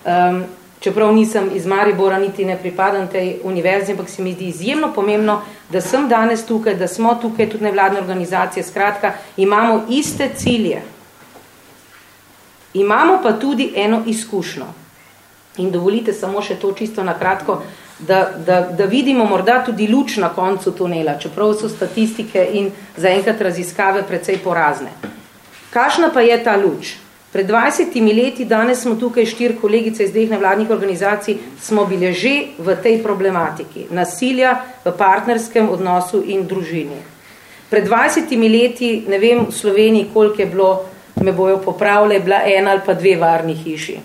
Um, čeprav nisem iz Maribora, niti ne pripadam tej univerzi, ampak se mi zdi izjemno pomembno, da sem danes tukaj, da smo tukaj tudi nevladne organizacije, skratka, imamo iste cilje. Imamo pa tudi eno izkušnjo. In dovolite samo še to čisto na kratko, da, da, da vidimo morda tudi luč na koncu tunela, čeprav so statistike in zaenkrat raziskave precej porazne. Kašna pa je ta luč? Pred 20 leti, danes smo tukaj štir kolegice iz dveh nevladnih organizacij, smo bile že v tej problematiki nasilja v partnerskem odnosu in družini. Pred 20 leti, ne vem v Sloveniji, koliko je bilo, me bojo popravile, je bila ena ali pa dve varni hiši.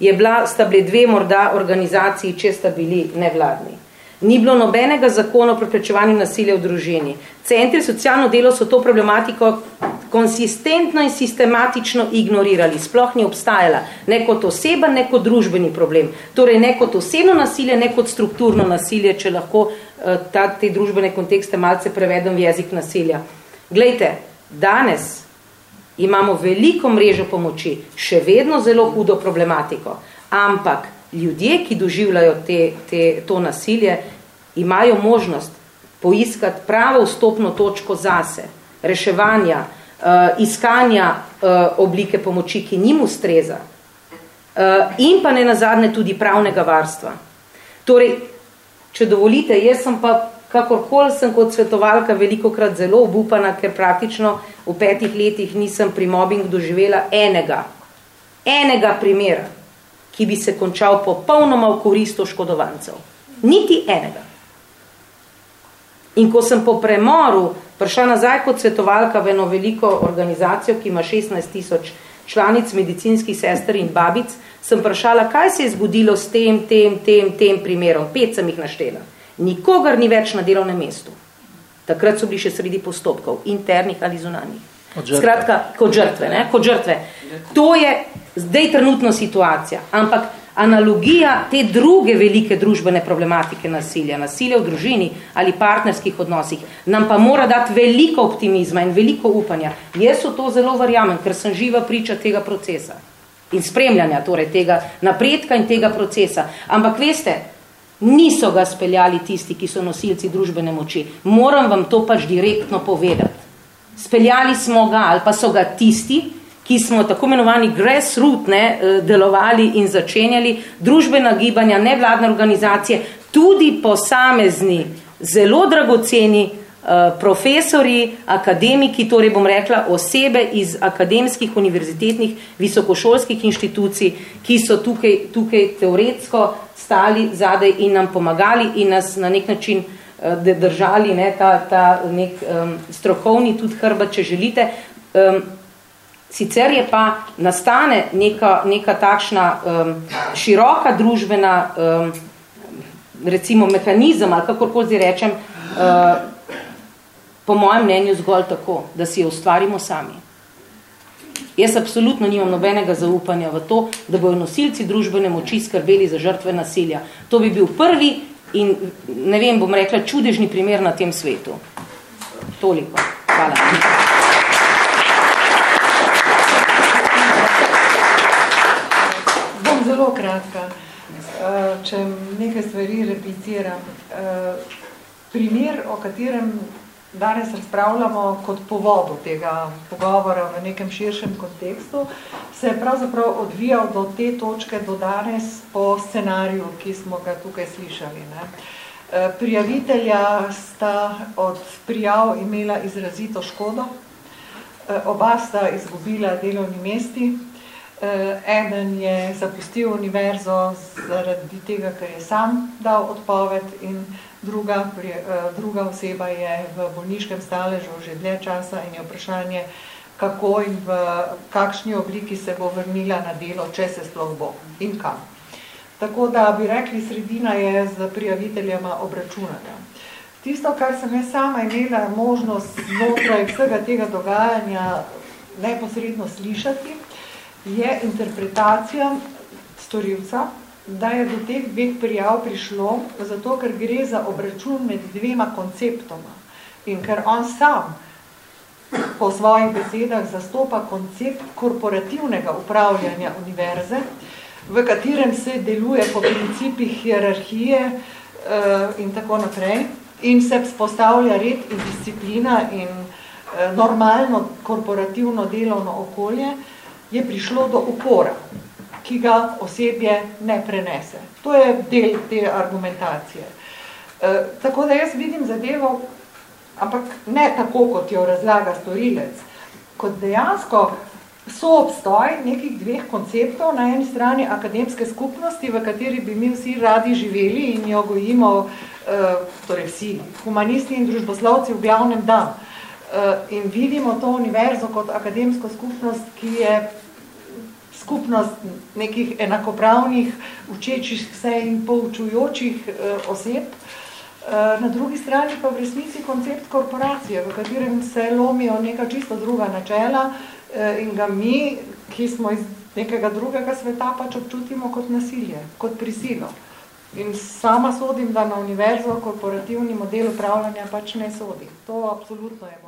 Je bila, sta bile dve morda organizaciji, če sta bili nevladni. Ni bilo nobenega zakona o preprečevanju nasilja v družini. Centri socialno delo so to problematiko konsistentno in sistematično ignorirali. Sploh ni obstajala ne kot oseba, ne kot družbeni problem. Torej ne kot osebno nasilje, ne kot strukturno nasilje, če lahko uh, ta, te družbene kontekste malce prevedem v jezik nasilja. Glejte, danes imamo veliko mrežo pomoči, še vedno zelo hudo problematiko, ampak ljudje, ki doživljajo te, te, to nasilje, imajo možnost poiskati pravo vstopno točko zase, reševanja, iskanja uh, oblike pomoči, ki njim ustreza, uh, in pa ne nazadnje tudi pravnega varstva. Torej, če dovolite, jaz sem pa kakorkoli sem kot svetovalka veliko krat zelo obupana, ker praktično v petih letih nisem pri mobbing doživela enega, enega primera, ki bi se končal popolnoma v korist oškodovancev. Niti enega. In ko sem po premoru prišla nazaj kot svetovalka v eno veliko organizacijo, ki ima 16 tisoč članic medicinskih sester in babic, sem vprašala, kaj se je zgodilo s tem, tem, tem, tem primerom. Pet sem jih naštela. Nikogar ni več na delovnem mestu. Takrat so bili še sredi postopkov, internih ali zunanjih. Skratka, kot žrtve, ne? kot žrtve. To je zdaj trenutno situacija, ampak analogija te druge velike družbene problematike nasilja, nasilja v družini ali partnerskih odnosih, nam pa mora dati veliko optimizma in veliko upanja. Jaz v to zelo verjamem, ker sem živa priča tega procesa in spremljanja torej tega napredka in tega procesa. Ampak veste, niso ga speljali tisti, ki so nosilci družbene moči. Moram vam to pač direktno povedati. Speljali smo ga ali pa so ga tisti, ki smo tako imenovani grassroot ne, eh, delovali in začenjali, družbena gibanja, nevladne organizacije, tudi posamezni, zelo dragoceni eh, profesori, akademiki, torej bom rekla osebe iz akademskih, univerzitetnih, visokošolskih inštitucij, ki so tukaj, tukaj teoretsko stali zadaj in nam pomagali in nas na nek način eh, držali ne, ta, ta nek um, strokovni tudi hrbet, če želite. Um, Sicer je pa nastane neka, neka takšna um, široka družbena um, recimo mehanizem, ali kakorkoli zdaj rečem, uh, po mojem mnenju zgolj tako, da si jo ustvarimo sami. Jaz absolutno nimam nobenega zaupanja v to, da bojo nosilci družbene moči skrbeli za žrtve nasilja. To bi bil prvi in, ne vem, bom rekla, čudežni primer na tem svetu. Toliko. Hvala. Zelo kratka, eh, če nekaj stvari repliciram. Eh, primer, o katerem danes razpravljamo kot povodu tega pogovora v nekem širšem kontekstu, se je pravzaprav odvijal do te točke do danes po scenariju, ki smo ga tukaj slišali. Ne. Eh, prijavitelja sta od prijav imela izrazito škodo, oba sta izgubila delovni mesti, eden je zapustil univerzo zaradi tega, ker je sam dal odpoved in druga, uh, druga oseba je v bolniškem staležu že dlje časa in je vprašanje, kako in v kakšni obliki se bo vrnila na delo, če se sploh bo in kam. Tako da bi rekli, sredina je z prijaviteljama obračunata. Tisto, kar sem jaz sama imela možnost znotraj vsega tega dogajanja neposredno slišati, je interpretacija storilca, da je do teh dveh prijav prišlo, zato ker gre za obračun med dvema konceptoma. In ker on sam po svojih besedah zastopa koncept korporativnega upravljanja univerze, v katerem se deluje po principih hierarhije uh, in tako naprej in se spostavlja red in disciplina in uh, normalno korporativno delovno okolje, je prišlo do upora, ki ga osebje ne prenese. To je del te argumentacije. E, tako da jaz vidim zadevo, ampak ne tako, kot jo razlaga storilec, kot dejansko so obstoj nekih dveh konceptov, na eni strani akademske skupnosti, v kateri bi mi vsi radi živeli in jo gojimo, e, torej vsi, humanisti in družboslovci v glavnem dan. E, in vidimo to univerzo kot akademsko skupnost, ki je skupnost nekih enakopravnih, učečih se in poučujočih eh, oseb, eh, na drugi strani pa v resnici koncept korporacije, v katerem se lomijo neka čisto druga načela eh, in ga mi, ki smo iz nekega drugega sveta, pač občutimo kot nasilje, kot prisilo. In sama sodim, da na univerzo korporativni model upravljanja pač ne sodi. To absolutno je.